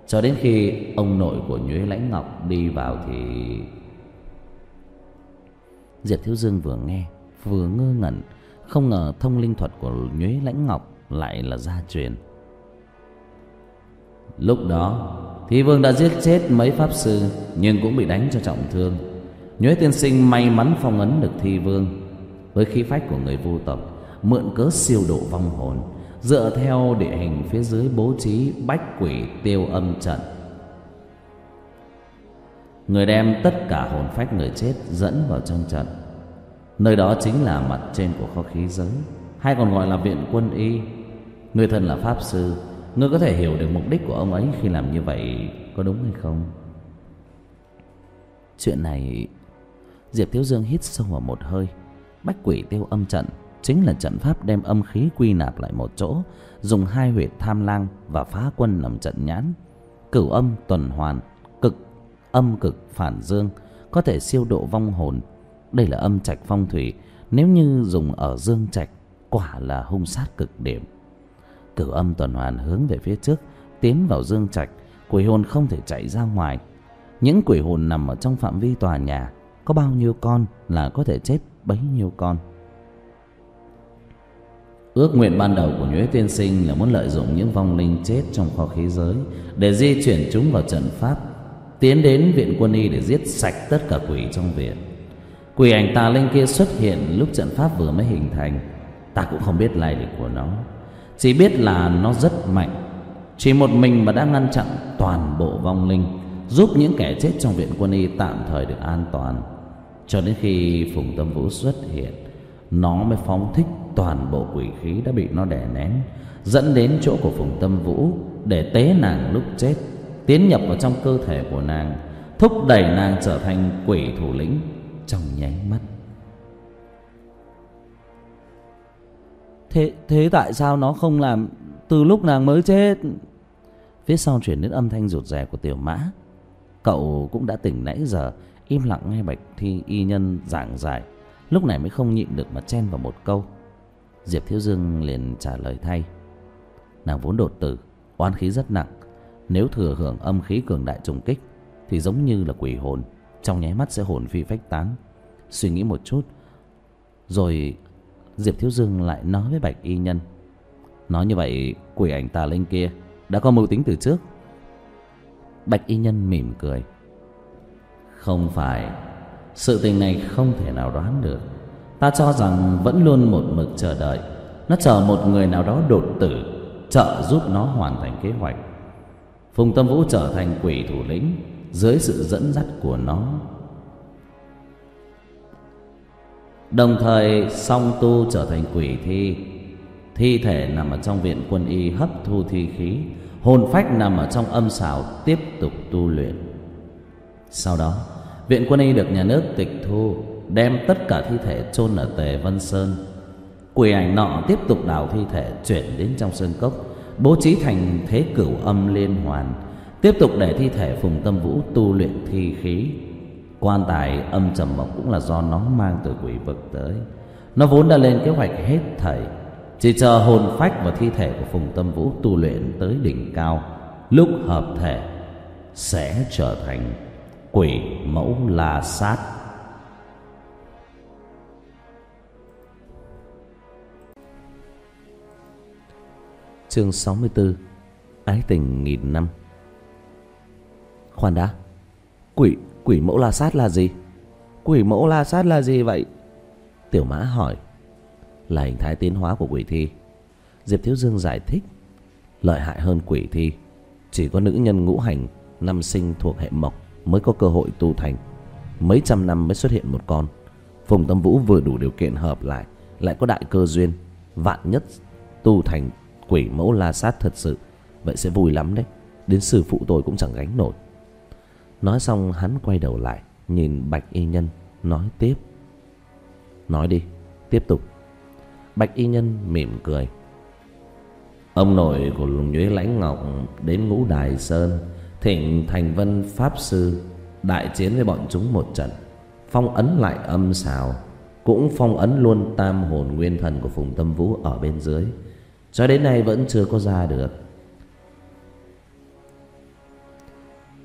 Cho đến khi ông nội của nhuế lãnh ngọc đi vào thì diệp thiếu dương vừa nghe, vừa ngơ ngẩn, không ngờ thông linh thuật của nhuế lãnh ngọc lại là gia truyền. Lúc đó, thi vương đã giết chết mấy pháp sư, nhưng cũng bị đánh cho trọng thương. Nhuế tiên sinh may mắn phong ấn được thi vương. Với khí phách của người vô tộc mượn cớ siêu độ vong hồn, dựa theo địa hình phía dưới bố trí bách quỷ tiêu âm trận. Người đem tất cả hồn phách người chết dẫn vào trong trận. Nơi đó chính là mặt trên của kho khí giới, hay còn gọi là viện quân y. Người thân là pháp sư ngươi có thể hiểu được mục đích của ông ấy khi làm như vậy, có đúng hay không? Chuyện này, diệp thiếu dương hít sâu vào một hơi, bách quỷ tiêu âm trận chính là trận pháp đem âm khí quy nạp lại một chỗ, dùng hai huyệt tham lang và phá quân làm trận nhãn. Cửu âm, tuần hoàn, cực, âm cực, phản dương, có thể siêu độ vong hồn. Đây là âm trạch phong thủy, nếu như dùng ở dương trạch, quả là hung sát cực điểm. Cửu âm, tuần hoàn hướng về phía trước, tiến vào dương trạch, quỷ hồn không thể chạy ra ngoài. Những quỷ hồn nằm ở trong phạm vi tòa nhà, có bao nhiêu con là có thể chết bấy nhiêu con? Ước nguyện ban đầu của nhuế tiên sinh là muốn lợi dụng những vong linh chết trong kho khí giới để di chuyển chúng vào trận pháp, tiến đến viện quân y để giết sạch tất cả quỷ trong viện. Quỷ ảnh tà linh kia xuất hiện lúc trận pháp vừa mới hình thành. Ta cũng không biết lai lịch của nó. Chỉ biết là nó rất mạnh. Chỉ một mình mà đã ngăn chặn toàn bộ vong linh, giúp những kẻ chết trong viện quân y tạm thời được an toàn. Cho đến khi phùng tâm vũ xuất hiện, nó mới phóng thích toàn bộ quỷ khí đã bị nó đè nén, dẫn đến chỗ của phùng tâm vũ để tế nàng lúc chết, tiến nhập vào trong cơ thể của nàng, thúc đẩy nàng trở thành quỷ thủ lĩnh trong nháy mắt. Thế thế tại sao nó không làm từ lúc nàng mới chết? Phía sau chuyển đến âm thanh rụt rè của tiểu mã. Cậu cũng đã tỉnh nãy giờ, im lặng nghe bạch thi y nhân giảng giải. Lúc này mới không nhịn được mà chen vào một câu diệp thiếu dương liền trả lời thay. Nàng vốn đột tử oan khí rất nặng. Nếu thừa hưởng âm khí cường đại trùng kích, thì giống như là quỷ hồn, trong nháy mắt sẽ hồn phi phách tán. Suy nghĩ một chút, rồi diệp thiếu dương lại nói với bạch y nhân, nói như vậy, quỷ ảnh tà linh kia đã có mưu tính từ trước. Bạch y nhân mỉm cười, không phải, sự tình này không thể nào đoán được ta cho rằng vẫn luôn một mực chờ đợi. Nó chờ một người nào đó đột tử, trợ giúp nó hoàn thành kế hoạch. Phùng tâm vũ trở thành quỷ thủ lĩnh dưới sự dẫn dắt của nó. Đồng thời, song tu trở thành quỷ thi. Thi thể nằm ở trong viện quân y hấp thu thi khí. Hồn phách nằm ở trong âm xảo tiếp tục tu luyện. Sau đó, viện quân y được nhà nước tịch thu đem tất cả thi thể chôn ở tề vân sơn. Quỷ ảnh nọ tiếp tục đào thi thể chuyển đến trong sơn cốc, bố trí thành thế cửu âm liên hoàn, tiếp tục để thi thể phùng tâm vũ tu luyện thi khí. Quan tài âm trầm mộc cũng là do nó mang từ quỷ vực tới. Nó vốn đã lên kế hoạch hết thảy, chỉ chờ hồn phách và thi thể của phùng tâm vũ tu luyện tới đỉnh cao, lúc hợp thể sẽ trở thành quỷ mẫu la sát. Chương sáu mươi 64 ái tình nghìn năm. Khoan đã, quỷ quỷ mẫu la sát là gì? Quỷ mẫu la sát là gì vậy? Tiểu mã hỏi. Là hình thái tiến hóa của quỷ thi. Diệp thiếu dương giải thích, lợi hại hơn quỷ thi. Chỉ có nữ nhân ngũ hành, năm sinh thuộc hệ mộc mới có cơ hội tu thành. Mấy trăm năm mới xuất hiện một con. Phùng tâm vũ vừa đủ điều kiện hợp lại lại có đại cơ duyên, vạn nhất tu thành quỷ mẫu la sát thật sự, vậy sẽ vui lắm đấy. Đến sư phụ tôi cũng chẳng gánh nổi. Nói xong, hắn quay đầu lại, nhìn bạch y nhân, nói tiếp. Nói đi, tiếp tục. Bạch y nhân mỉm cười. Ông nội của lùng nhuế lãnh ngọc đến ngũ đài sơn thịnh thành vân pháp sư đại chiến với bọn chúng một trận. Phong ấn lại âm xào, cũng phong ấn luôn tam hồn nguyên thần của phùng tâm vũ ở bên dưới cho đến nay vẫn chưa có ra được.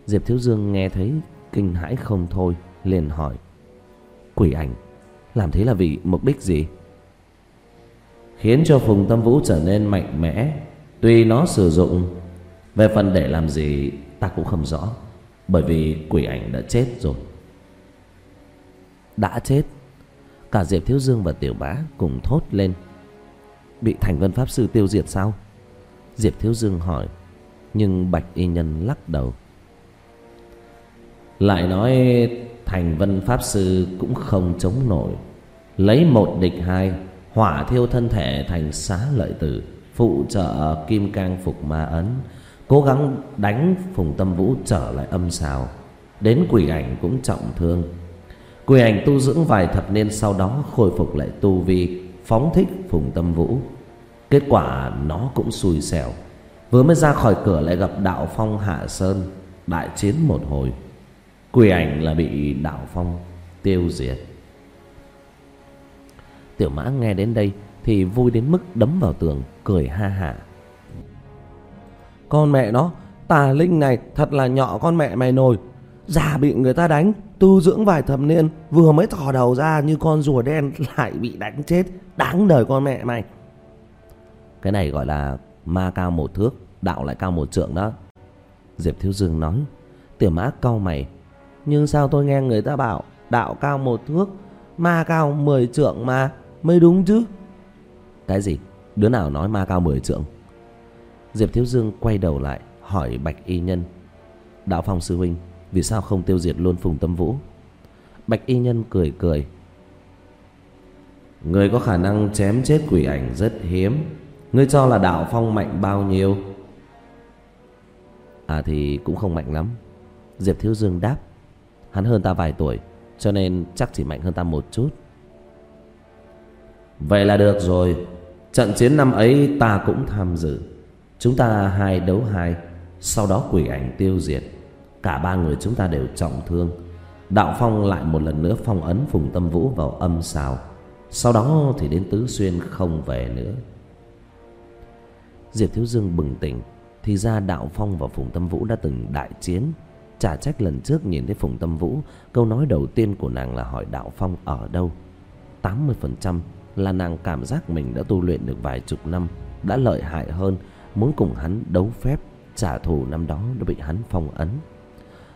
Diệp thiếu dương nghe thấy kinh hãi không thôi, liền hỏi, quỷ ảnh, làm thế là vì mục đích gì? Khiến cho phùng tâm vũ trở nên mạnh mẽ. Tuy nó sử dụng, về phần để làm gì ta cũng không rõ, bởi vì quỷ ảnh đã chết rồi. Đã chết? Cả diệp thiếu dương và tiểu bá cùng thốt lên bị thành vân pháp sư tiêu diệt sao? Diệp thiếu dương hỏi, nhưng bạch y nhân lắc đầu. Lại nói thành vân pháp sư cũng không chống nổi, lấy một địch hai, hỏa thiêu thân thể thành xá lợi tử, phụ trợ kim cang phục ma ấn, cố gắng đánh phùng tâm vũ trở lại âm xào. Đến quỷ ảnh cũng trọng thương. Quỷ ảnh tu dưỡng vài thập niên sau đó khôi phục lại tu vi, phóng thích phùng tâm vũ kết quả nó cũng xui xẻo. Vừa mới ra khỏi cửa lại gặp đạo phong hạ sơn, đại chiến một hồi. Quỷ ảnh là bị đạo phong tiêu diệt. Tiểu mã nghe đến đây thì vui đến mức đấm vào tường, cười ha hả. Con mẹ nó, tà linh này thật là nhỏ con mẹ mày nồi. Già bị người ta đánh, tu dưỡng vài thập niên, vừa mới thò đầu ra như con rùa đen lại bị đánh chết. Đáng đời con mẹ mày cái này gọi là ma cao một thước, đạo lại cao một trượng đó. Diệp thiếu dương nói, tiểu mã, cau mày. Nhưng sao tôi nghe người ta bảo đạo cao một thước, ma cao mười trượng mà mới đúng chứ? Cái gì? Đứa nào nói ma cao mười trượng? Diệp thiếu dương quay đầu lại hỏi bạch y nhân, đạo phong sư huynh, vì sao không tiêu diệt luôn phùng tâm vũ? Bạch y nhân cười cười, người có khả năng chém chết quỷ ảnh rất hiếm ngươi cho là đạo phong mạnh bao nhiêu? À thì cũng không mạnh lắm. Diệp thiếu dương đáp, hắn hơn ta vài tuổi, cho nên chắc chỉ mạnh hơn ta một chút. Vậy là được rồi. Trận chiến năm ấy ta cũng tham dự. Chúng ta hai đấu hai, sau đó quỷ ảnh tiêu diệt. Cả ba người chúng ta đều trọng thương. Đạo phong lại một lần nữa phong ấn phùng tâm vũ vào âm xào sau đó thì đến tứ xuyên không về nữa diệp thiếu dương bừng tỉnh. Thì ra đạo phong và phùng tâm vũ đã từng đại chiến. Chả trách lần trước nhìn thấy phùng tâm vũ, câu nói đầu tiên của nàng là hỏi đạo phong ở đâu. Tám mươi phần trăm là nàng cảm giác mình đã tu luyện được vài chục năm, đã lợi hại hơn, muốn cùng hắn đấu phép, trả thù năm đó đã bị hắn phong ấn.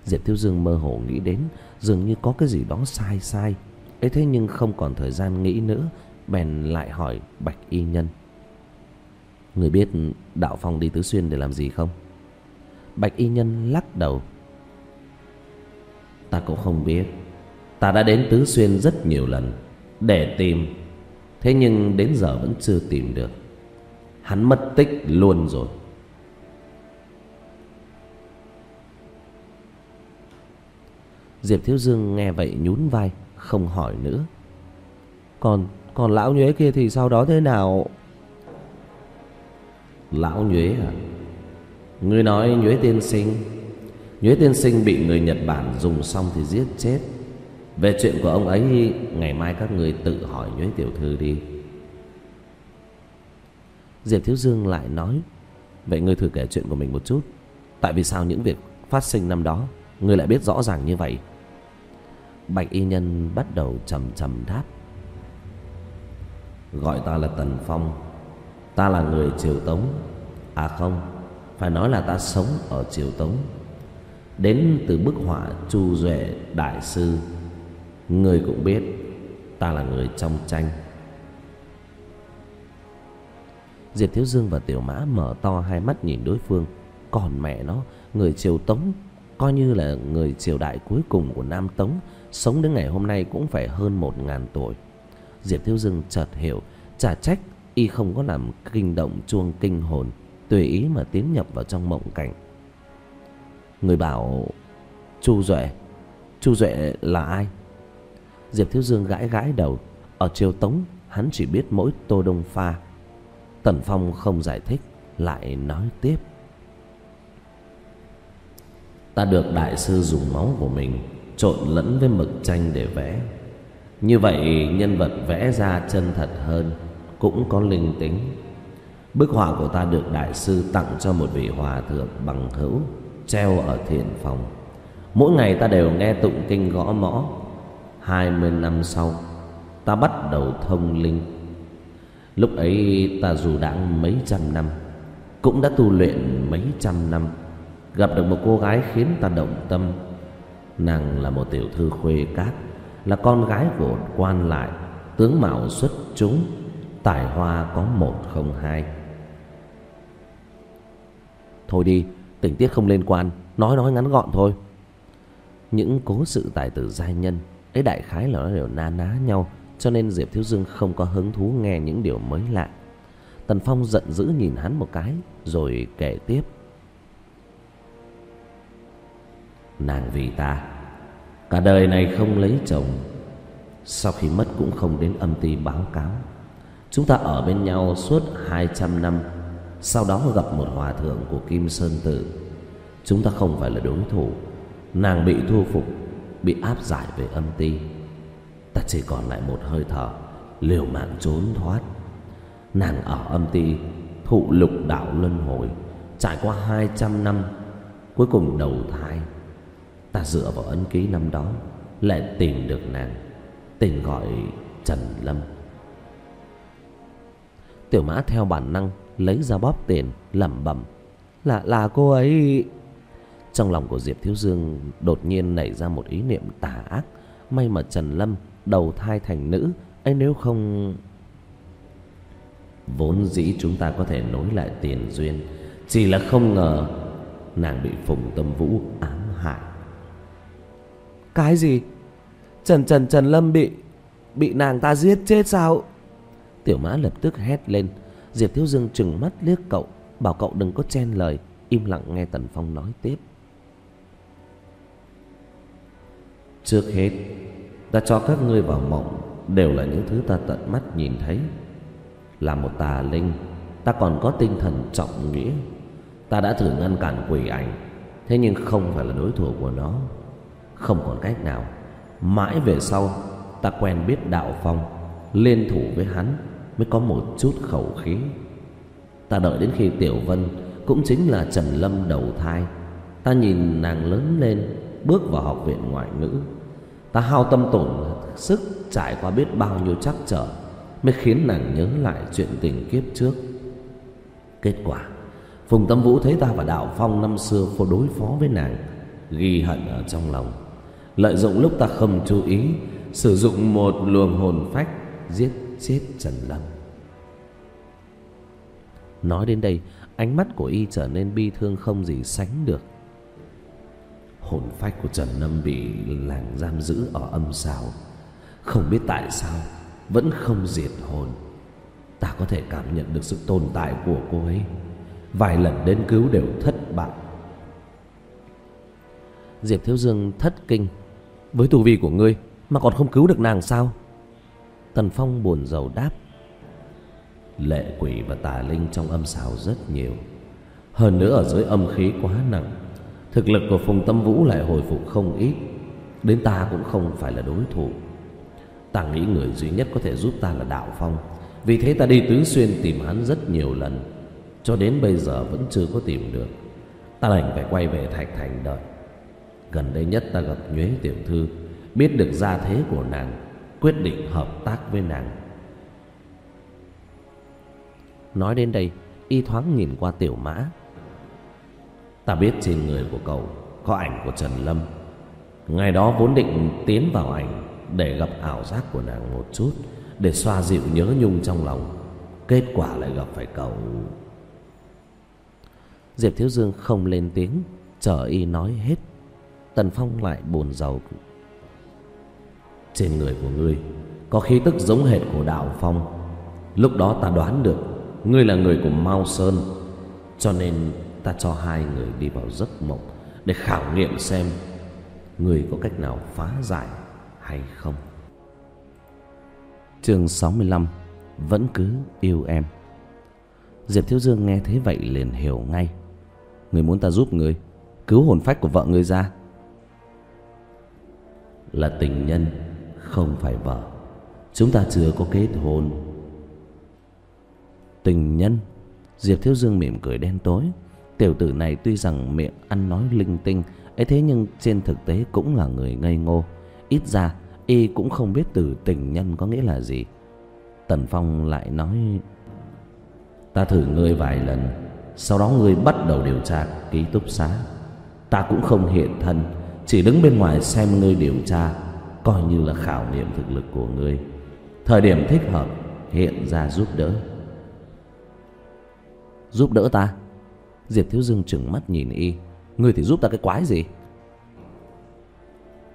Diệp thiếu dương mơ hồ nghĩ đến, dường như có cái gì đó sai sai. Ấy thế nhưng không còn thời gian nghĩ nữa, bèn lại hỏi bạch y nhân người biết đạo phong đi tứ xuyên để làm gì không? Bạch y nhân lắc đầu. Ta cũng không biết. Ta đã đến tứ xuyên rất nhiều lần để tìm. Thế nhưng đến giờ vẫn chưa tìm được. Hắn mất tích luôn rồi. Diệp thiếu dương nghe vậy nhún vai, không hỏi nữa. Còn còn lão nhuế kia thì sau đó thế nào? Lão nhuế à? Ngươi nói nhuế tiên sinh. Nhuế tiên sinh bị người nhật bản dùng xong thì giết chết. Về chuyện của ông ấy, ngày mai các người tự hỏi nhuế tiểu thư đi. Diệp thiếu dương lại nói, vậy ngươi thử kể chuyện của mình một chút. Tại vì sao những việc phát sinh năm đó, ngươi lại biết rõ ràng như vậy? Bạch y nhân bắt đầu trầm trầm đáp, gọi ta là tần phong ta là người triều tống. À không, phải nói là ta sống ở triều tống. Đến từ bức họa chu duệ đại sư, người cũng biết ta là người trong tranh. Diệp thiếu dương và tiểu mã mở to hai mắt nhìn đối phương. Còn mẹ nó, người triều tống, coi như là người triều đại cuối cùng của nam tống, sống đến ngày hôm nay cũng phải hơn một ngàn tuổi. Diệp thiếu dương chợt hiểu, chả trách y không có làm kinh động chuông kinh hồn, tùy ý mà tiến nhập vào trong mộng cảnh. Người bảo, chu duệ chu duệ là ai? Diệp thiếu dương gãi gãi đầu. Ở triều tống, hắn chỉ biết mỗi tô đông pha. Tần phong không giải thích, lại nói tiếp. Ta được đại sư dùng máu của mình trộn lẫn với mực tranh để vẽ. Như vậy, nhân vật vẽ ra chân thật hơn. Cũng có linh tính. Bức họa của ta được đại sư tặng cho một vị hòa thượng bằng hữu, Treo ở thiền phòng. Mỗi ngày ta đều nghe tụng kinh gõ mõ. Hai mươi năm sau, Ta bắt đầu thông linh. Lúc ấy ta dù đã mấy trăm năm, Cũng đã tu luyện mấy trăm năm, Gặp được một cô gái khiến ta động tâm. Nàng là một tiểu thư khuê cát Là con gái của quan lại, Tướng mạo xuất chúng. Tài hoa có một không hai. Thôi đi, Tình tiết không liên quan, Nói nói ngắn gọn thôi. Những cố sự tài tử giai nhân, ấy đại khái là nó đều na ná nhau, cho nên diệp thiếu dương không có hứng thú nghe những điều mới lạ. Tần phong giận dữ nhìn hắn một cái, rồi kể tiếp. Nàng vì ta, cả đời này không lấy chồng, sau khi mất cũng không đến âm ty báo cáo chúng ta ở bên nhau suốt hai trăm năm, sau đó gặp một hòa thượng của kim sơn tự chúng ta không phải là đối thủ. Nàng bị thu phục, bị áp giải về âm ti. Ta chỉ còn lại một hơi thở, liều mạng trốn thoát. Nàng ở âm ti, thụ lục đạo luân hồi, trải qua hai trăm năm, cuối cùng đầu thai. Ta dựa vào ấn ký năm đó, lại tìm được nàng, tên gọi trần lâm tiểu mã theo bản năng lấy ra bóp tiền, lẩm bẩm, là là cô ấy. Trong lòng của diệp thiếu dương đột nhiên nảy ra một ý niệm tà ác. May mà trần lâm đầu thai thành nữ, ấy nếu không vốn dĩ chúng ta có thể nối lại tiền duyên, chỉ là không ngờ nàng bị phùng tâm vũ ám hại. Cái gì? Trần trần trần lâm bị bị nàng ta giết chết sao? Tiểu mã lập tức hét lên. Diệp thiếu dương trừng mắt liếc cậu, bảo cậu đừng có chen lời, im lặng nghe tần phong nói tiếp. Trước hết, Ta cho các ngươi vào mộng, Đều là những thứ ta tận mắt nhìn thấy. Là một tà linh, Ta còn có tinh thần trọng nghĩa. Ta đã thử ngăn cản quỷ ảnh, Thế nhưng không phải là đối thủ của nó. Không còn cách nào. Mãi về sau, Ta quen biết đạo phong, Liên thủ với hắn. Mới có một chút khẩu khí. Ta đợi đến khi Tiểu Vân Cũng chính là Trần Lâm đầu thai. Ta nhìn nàng lớn lên, Bước vào học viện ngoại ngữ. Ta hao tâm tổn sức trải qua biết bao nhiêu trắc trở Mới khiến nàng nhớ lại chuyện tình kiếp trước. Kết quả, Phùng Tâm Vũ thấy ta và Đạo Phong năm xưa phô đối phó với nàng, Ghi hận ở trong lòng. Lợi dụng lúc ta không chú ý, Sử dụng một luồng hồn phách Giết chết Trần Lâm. Nói đến đây, Ánh mắt của y trở nên bi thương không gì sánh được. Hồn phách của Trần Lâm bị làng giam giữ ở âm sao. Không biết tại sao, Vẫn không diệt hồn. Ta có thể cảm nhận được sự tồn tại của cô ấy. Vài lần đến cứu đều thất bại. Diệp Thiếu Dương thất kinh. Với tu vi của ngươi, Mà còn không cứu được nàng sao? Tần Phong buồn rầu đáp. Lệ quỷ và tà linh trong âm xào rất nhiều. Hơn nữa ở dưới âm khí quá nặng, Thực lực của Phùng Tâm Vũ lại hồi phục không ít. Đến ta cũng không phải là đối thủ. Ta nghĩ người duy nhất có thể giúp ta là Đạo Phong. Vì thế ta đi tứ xuyên tìm hắn rất nhiều lần. Cho đến bây giờ vẫn chưa có tìm được. Ta đành phải quay về Thạch Thành đợi. Gần đây nhất ta gặp Nhuế Tiểu Thư, Biết được gia thế của nàng. Quyết định hợp tác với nàng. Nói đến đây, Y thoáng nhìn qua Tiểu Mã. Ta biết trên người của cậu Có ảnh của Trần Lâm. Ngày đó vốn định tiến vào ảnh Để gặp ảo giác của nàng một chút, Để xoa dịu nhớ nhung trong lòng. Kết quả lại gặp phải cậu. Diệp Thiếu Dương không lên tiếng, Chờ y nói hết. Tần Phong lại buồn rầu trên người của ngươi. Có khí tức giống hệt của đạo phong. Lúc đó ta đoán được Ngươi là người của Mao Sơn Cho nên ta cho hai người đi vào giấc mộng để khảo nghiệm xem người có cách nào phá giải hay không. Chương 65 Vẫn cứ yêu em. Diệp Thiếu Dương nghe thế vậy liền hiểu ngay. Người muốn ta giúp người Cứu hồn phách của vợ người ra. Là tình nhân không phải vợ. Chúng ta chưa có kết hôn. Tình nhân, diệp thiếu dương mỉm cười đen tối. Tiểu tử này tuy rằng miệng ăn nói linh tinh, ấy thế nhưng trên thực tế cũng là người ngây ngô. Ít ra, y cũng không biết từ tình nhân có nghĩa là gì. Tần phong lại nói, ta thử ngươi vài lần, sau đó ngươi bắt đầu điều tra ký túc xá. Ta cũng không hiện thân, chỉ đứng bên ngoài xem ngươi điều tra coi như là khảo nghiệm thực lực của ngươi. Thời điểm thích hợp, hiện ra giúp đỡ. Giúp đỡ ta? Diệp thiếu dương trừng mắt nhìn y. Ngươi thì giúp ta cái quái gì?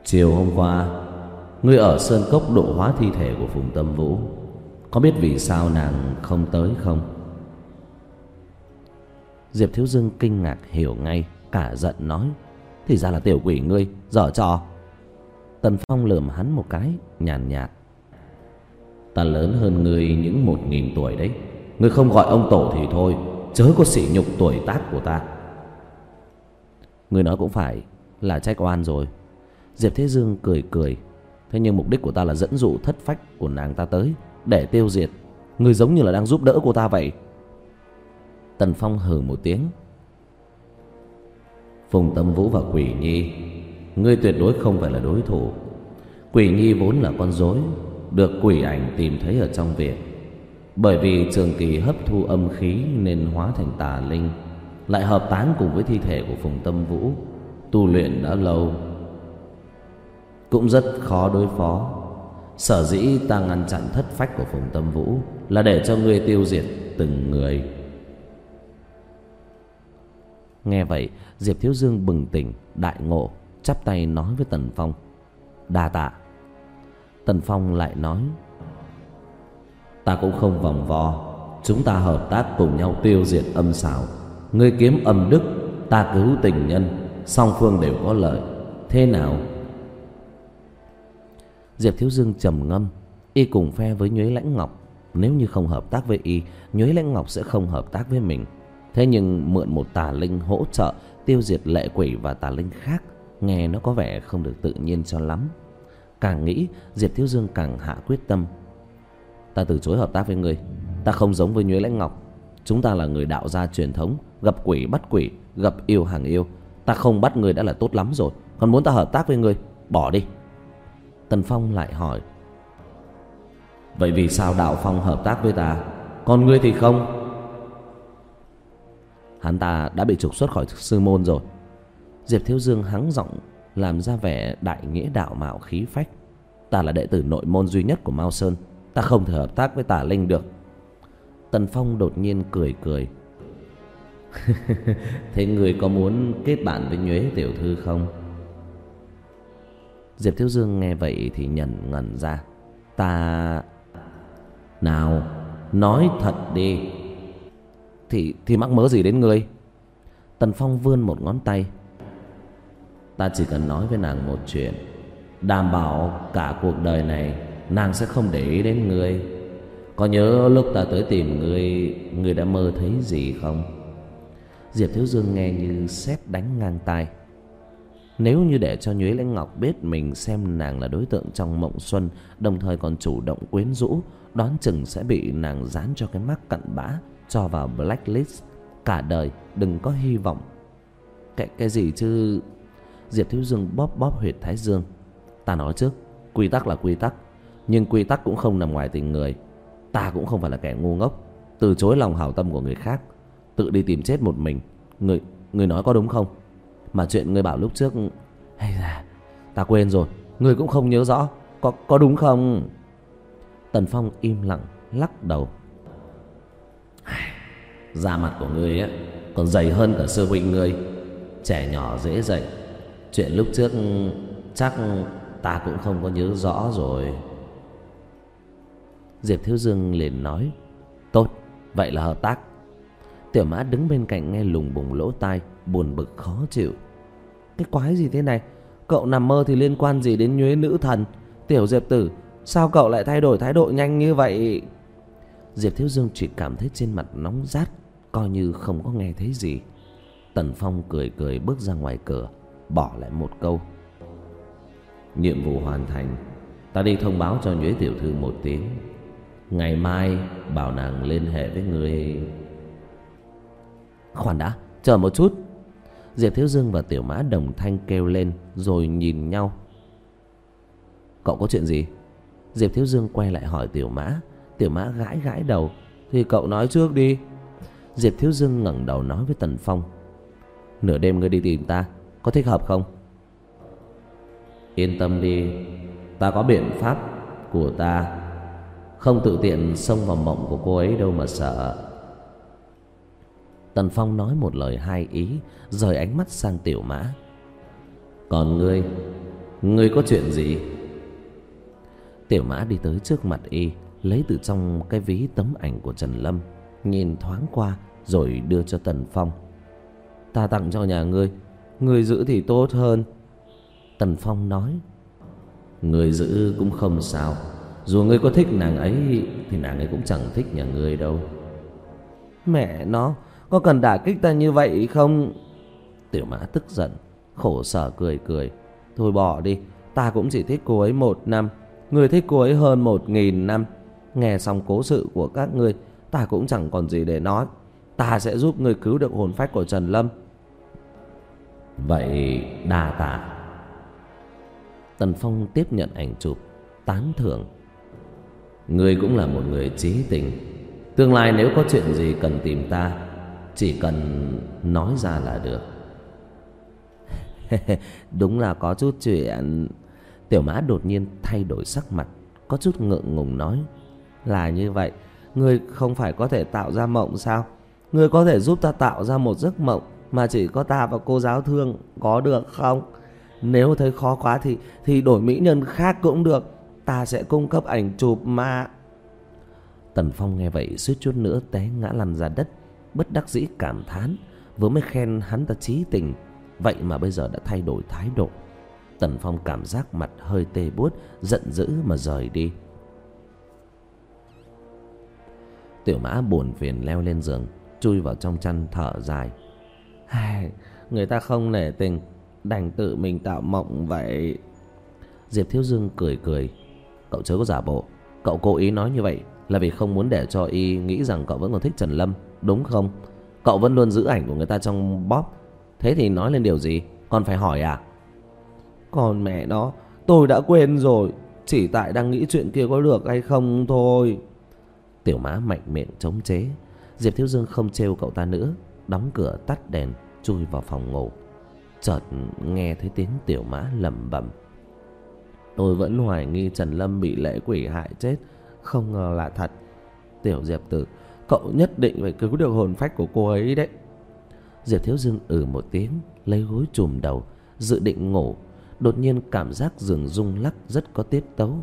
Chiều hôm qua, ngươi ở sơn cốc độ hóa thi thể của phùng tâm vũ. Có biết vì sao nàng không tới không? Diệp thiếu dương kinh ngạc hiểu ngay, cả giận nói, thì ra là tiểu quỷ ngươi, dở trò tần phong lườm hắn một cái, nhàn nhạt. Ta lớn hơn ngươi những một nghìn tuổi đấy. Ngươi không gọi ông tổ thì thôi, chớ có sỉ nhục tuổi tác của ta. Ngươi nói cũng phải, là trách oan rồi. Diệp thế dương cười cười. Thế nhưng mục đích của ta là dẫn dụ thất phách của nàng ta tới, để tiêu diệt. Ngươi giống như là đang giúp đỡ cô ta vậy. Tần phong hừ một tiếng. Phùng tâm vũ và quỷ nhi ngươi tuyệt đối không phải là đối thủ. Quỷ nhi vốn là con rối được quỷ ảnh tìm thấy ở trong viện. Bởi vì trường kỳ hấp thu âm khí nên hóa thành tà linh, lại hợp tán cùng với thi thể của phùng tâm vũ, tu luyện đã lâu. Cũng rất khó đối phó. Sở dĩ ta ngăn chặn thất phách của phùng tâm vũ là để cho ngươi tiêu diệt từng người. Nghe vậy, diệp thiếu dương bừng tỉnh, đại ngộ chắp tay nói với tần phong. Đa tạ. Tần phong lại nói, ta cũng không vòng vo. Chúng ta hợp tác cùng nhau tiêu diệt âm xảo ngươi kiếm âm đức, ta cứu tình nhân, song phương đều có lợi. Thế nào? Diệp thiếu dương trầm ngâm, y cùng phe với nhuế lãnh ngọc. Nếu như không hợp tác với y, nhuế lãnh ngọc sẽ không hợp tác với mình. Thế nhưng mượn một tà linh hỗ trợ tiêu diệt lệ quỷ và tà linh khác nghe nó có vẻ không được tự nhiên cho lắm. Càng nghĩ, diệp thiếu dương càng hạ quyết tâm. Ta từ chối hợp tác với ngươi. Ta không giống với nhuế lãnh ngọc. Chúng ta là người đạo gia truyền thống, gặp quỷ bắt quỷ, gặp yêu hàng yêu. Ta không bắt ngươi đã là tốt lắm rồi. Còn muốn ta hợp tác với ngươi, bỏ đi. Tần phong lại hỏi. Vậy vì sao đạo phong hợp tác với ta? Còn ngươi thì không? Hắn ta đã bị trục xuất khỏi sư môn rồi diệp thiếu dương hắng giọng làm ra vẻ đại nghĩa đạo mạo khí phách. Ta là đệ tử nội môn duy nhất của mao sơn ta không thể hợp tác với tà linh được. Tần phong đột nhiên cười cười, *laughs* thế người có muốn kết bạn với nhuế tiểu thư không? Diệp thiếu dương nghe vậy thì nhận ngẩn ra. Ta nào nói thật đi. Thì thì mắc mớ gì đến ngươi? Tần phong vươn một ngón tay ta chỉ cần nói với nàng một chuyện. Đảm bảo cả cuộc đời này, nàng sẽ không để ý đến ngươi. Có nhớ lúc ta tới tìm ngươi ngươi đã mơ thấy gì không? Diệp thiếu dương nghe như sét đánh ngang tai. Nếu như để cho nhuế lãnh ngọc biết mình xem nàng là đối tượng trong mộng xuân, đồng thời còn chủ động quyến rũ, đoán chừng sẽ bị nàng dán cho cái mắt cặn bã, cho vào blacklist. Cả đời đừng có hy vọng. Cái cái gì chứ? Diệp thiếu dương bóp bóp huyệt thái dương. Ta nói trước, quy tắc là quy tắc, nhưng quy tắc cũng không nằm ngoài tình người. Ta cũng không phải là kẻ ngu ngốc, từ chối lòng hảo tâm của người khác, tự đi tìm chết một mình. Người người nói có đúng không? Mà chuyện người bảo lúc trước, hay là, ta quên rồi, người cũng không nhớ rõ, có có đúng không? Tần phong im lặng, lắc đầu. *sighs* Da mặt của ngươi ấy còn dày hơn cả sư huynh ngươi, trẻ nhỏ dễ dậy chuyện lúc trước chắc ta cũng không có nhớ rõ rồi. Diệp thiếu dương liền nói, tốt, vậy là hợp tác. Tiểu mã đứng bên cạnh nghe lùng bùng lỗ tai, buồn bực khó chịu. Cái quái gì thế này? Cậu nằm mơ thì liên quan gì đến nhuế nữ thần? Tiểu diệp tử, sao cậu lại thay đổi thái độ nhanh như vậy? Diệp thiếu dương chỉ cảm thấy trên mặt nóng rát, coi như không có nghe thấy gì. Tần phong cười cười bước ra ngoài cửa bỏ lại một câu. Nhiệm vụ hoàn thành, Ta đi thông báo cho Nhuế tiểu thư một tiếng. Ngày mai, bảo nàng liên hệ với người. Khoan đã, Chờ một chút. Diệp Thiếu Dương và Tiểu Mã đồng thanh kêu lên, Rồi nhìn nhau. Cậu có chuyện gì? Diệp Thiếu Dương quay lại hỏi Tiểu Mã. Tiểu Mã gãi gãi đầu. Thì cậu nói trước đi. Diệp Thiếu Dương ngẩng đầu nói với Tần Phong. Nửa đêm ngươi đi tìm ta. Có thích hợp không? Yên tâm đi, Ta có biện pháp của ta. Không tự tiện xông vào mộng của cô ấy đâu mà sợ. Tần Phong nói một lời hai ý, Rời ánh mắt sang tiểu mã. Còn ngươi Ngươi có chuyện gì? Tiểu mã đi tới trước mặt y, Lấy từ trong cái ví tấm ảnh của Trần Lâm, Nhìn thoáng qua Rồi đưa cho Tần Phong. Ta tặng cho nhà ngươi. Ngươi giữ thì tốt hơn. Tần Phong nói Người giữ cũng không sao. Dù ngươi có thích nàng ấy Thì nàng ấy cũng chẳng thích nhà ngươi đâu. Mẹ nó Có cần đả kích ta như vậy không? Tiểu mã tức giận Khổ sở cười cười. Thôi bỏ đi Ta cũng chỉ thích cô ấy một năm. Người thích cô ấy hơn một nghìn năm. Nghe xong cố sự của các ngươi Ta cũng chẳng còn gì để nói. Ta sẽ giúp người cứu được hồn phách của Trần Lâm Vậy đa tạ. Tần Phong tiếp nhận ảnh chụp, Tán thưởng. Ngươi cũng là một người trí tình. Tương lai nếu có chuyện gì cần tìm ta, Chỉ cần nói ra là được. *laughs* Đúng là có chút chuyện. Tiểu mã đột nhiên thay đổi sắc mặt, Có chút ngượng ngùng nói, Là như vậy, Ngươi không phải có thể tạo ra mộng sao? Ngươi có thể giúp ta tạo ra một giấc mộng mà chỉ có ta và cô giáo thương Có được không? Nếu thấy khó quá thì thì đổi mỹ nhân khác cũng được. Ta sẽ cung cấp ảnh chụp mà. Tần Phong nghe vậy suýt chút nữa té ngã lăn ra đất, Bất đắc dĩ cảm thán, Vừa mới khen hắn ta trí tình. Vậy mà bây giờ đã thay đổi thái độ. Tần Phong cảm giác mặt hơi tê buốt, Giận dữ mà rời đi. Tiểu mã buồn phiền leo lên giường, Chui vào trong chăn thở dài. Người ta không nể tình, Đành tự mình tạo mộng vậy. Diệp Thiếu Dương cười cười. Cậu chớ có giả bộ, Cậu cố ý nói như vậy Là vì không muốn để cho y nghĩ rằng cậu vẫn còn thích Trần Lâm, Đúng không? Cậu vẫn luôn giữ ảnh của người ta trong bóp. Thế thì nói lên điều gì? Còn phải hỏi à? Còn mẹ nó, Tôi đã quên rồi, Chỉ tại đang nghĩ chuyện kia có được hay không thôi. Tiểu mã mạnh miệng chống chế. Diệp Thiếu Dương không trêu cậu ta nữa, Đóng cửa tắt đèn. Chui vào phòng ngủ. Chợt nghe thấy tiếng tiểu mã lẩm bẩm. Tôi vẫn hoài nghi Trần Lâm bị lễ quỷ hại chết. Không ngờ là thật. Tiểu Diệp Tử, Cậu nhất định phải cứu được hồn phách của cô ấy đấy. Diệp Thiếu Dương ừ một tiếng, Lấy gối chùm đầu, Dự định ngủ. Đột nhiên cảm giác giường rung lắc rất có tiết tấu.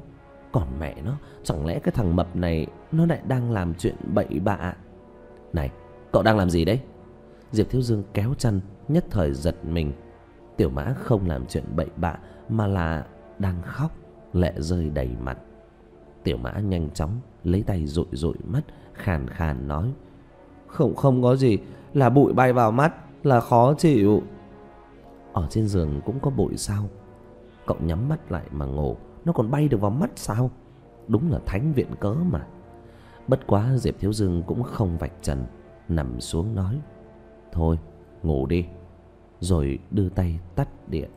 Còn mẹ nó, Chẳng lẽ cái thằng mập này Nó lại đang làm chuyện bậy bạ? Này, cậu đang làm gì đấy? Diệp Thiếu Dương kéo chăn, Nhất thời giật mình. Tiểu mã không làm chuyện bậy bạ, Mà là đang khóc, Lệ rơi đầy mặt. Tiểu mã nhanh chóng Lấy tay rụi rụi mắt, Khàn khàn nói, Không không có gì, Là bụi bay vào mắt, Là khó chịu. Ở trên giường cũng có bụi sao? Cậu nhắm mắt lại mà ngủ, Nó còn bay được vào mắt sao? Đúng là thánh viện cớ mà. Bất quá Diệp Thiếu Dương cũng không vạch trần, Nằm xuống nói Thôi ngủ đi. Rồi đưa tay tắt điện.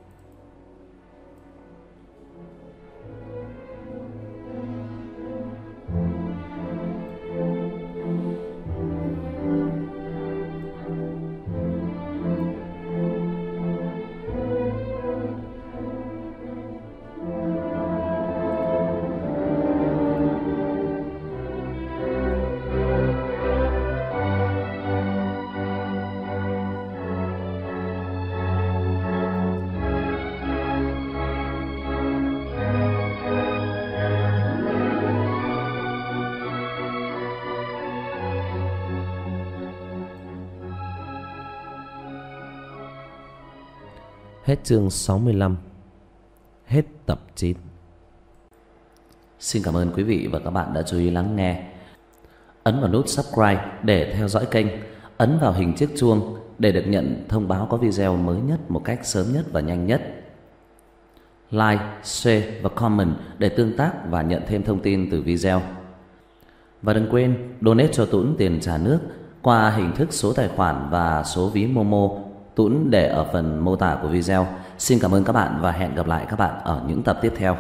Hết chương 65 Hết tập 9 Xin cảm ơn quý vị và các bạn đã chú ý lắng nghe. Ấn vào nút subscribe để theo dõi kênh. Ấn vào hình chiếc chuông để được nhận thông báo có video mới nhất một cách sớm nhất và nhanh nhất. Like, share và comment để tương tác và nhận thêm thông tin từ video. Và đừng quên donate cho Tuấn tiền trả nước qua hình thức số tài khoản và số ví Momo Tuấn để ở phần mô tả của video. Xin cảm ơn các bạn và hẹn gặp lại các bạn ở những tập tiếp theo.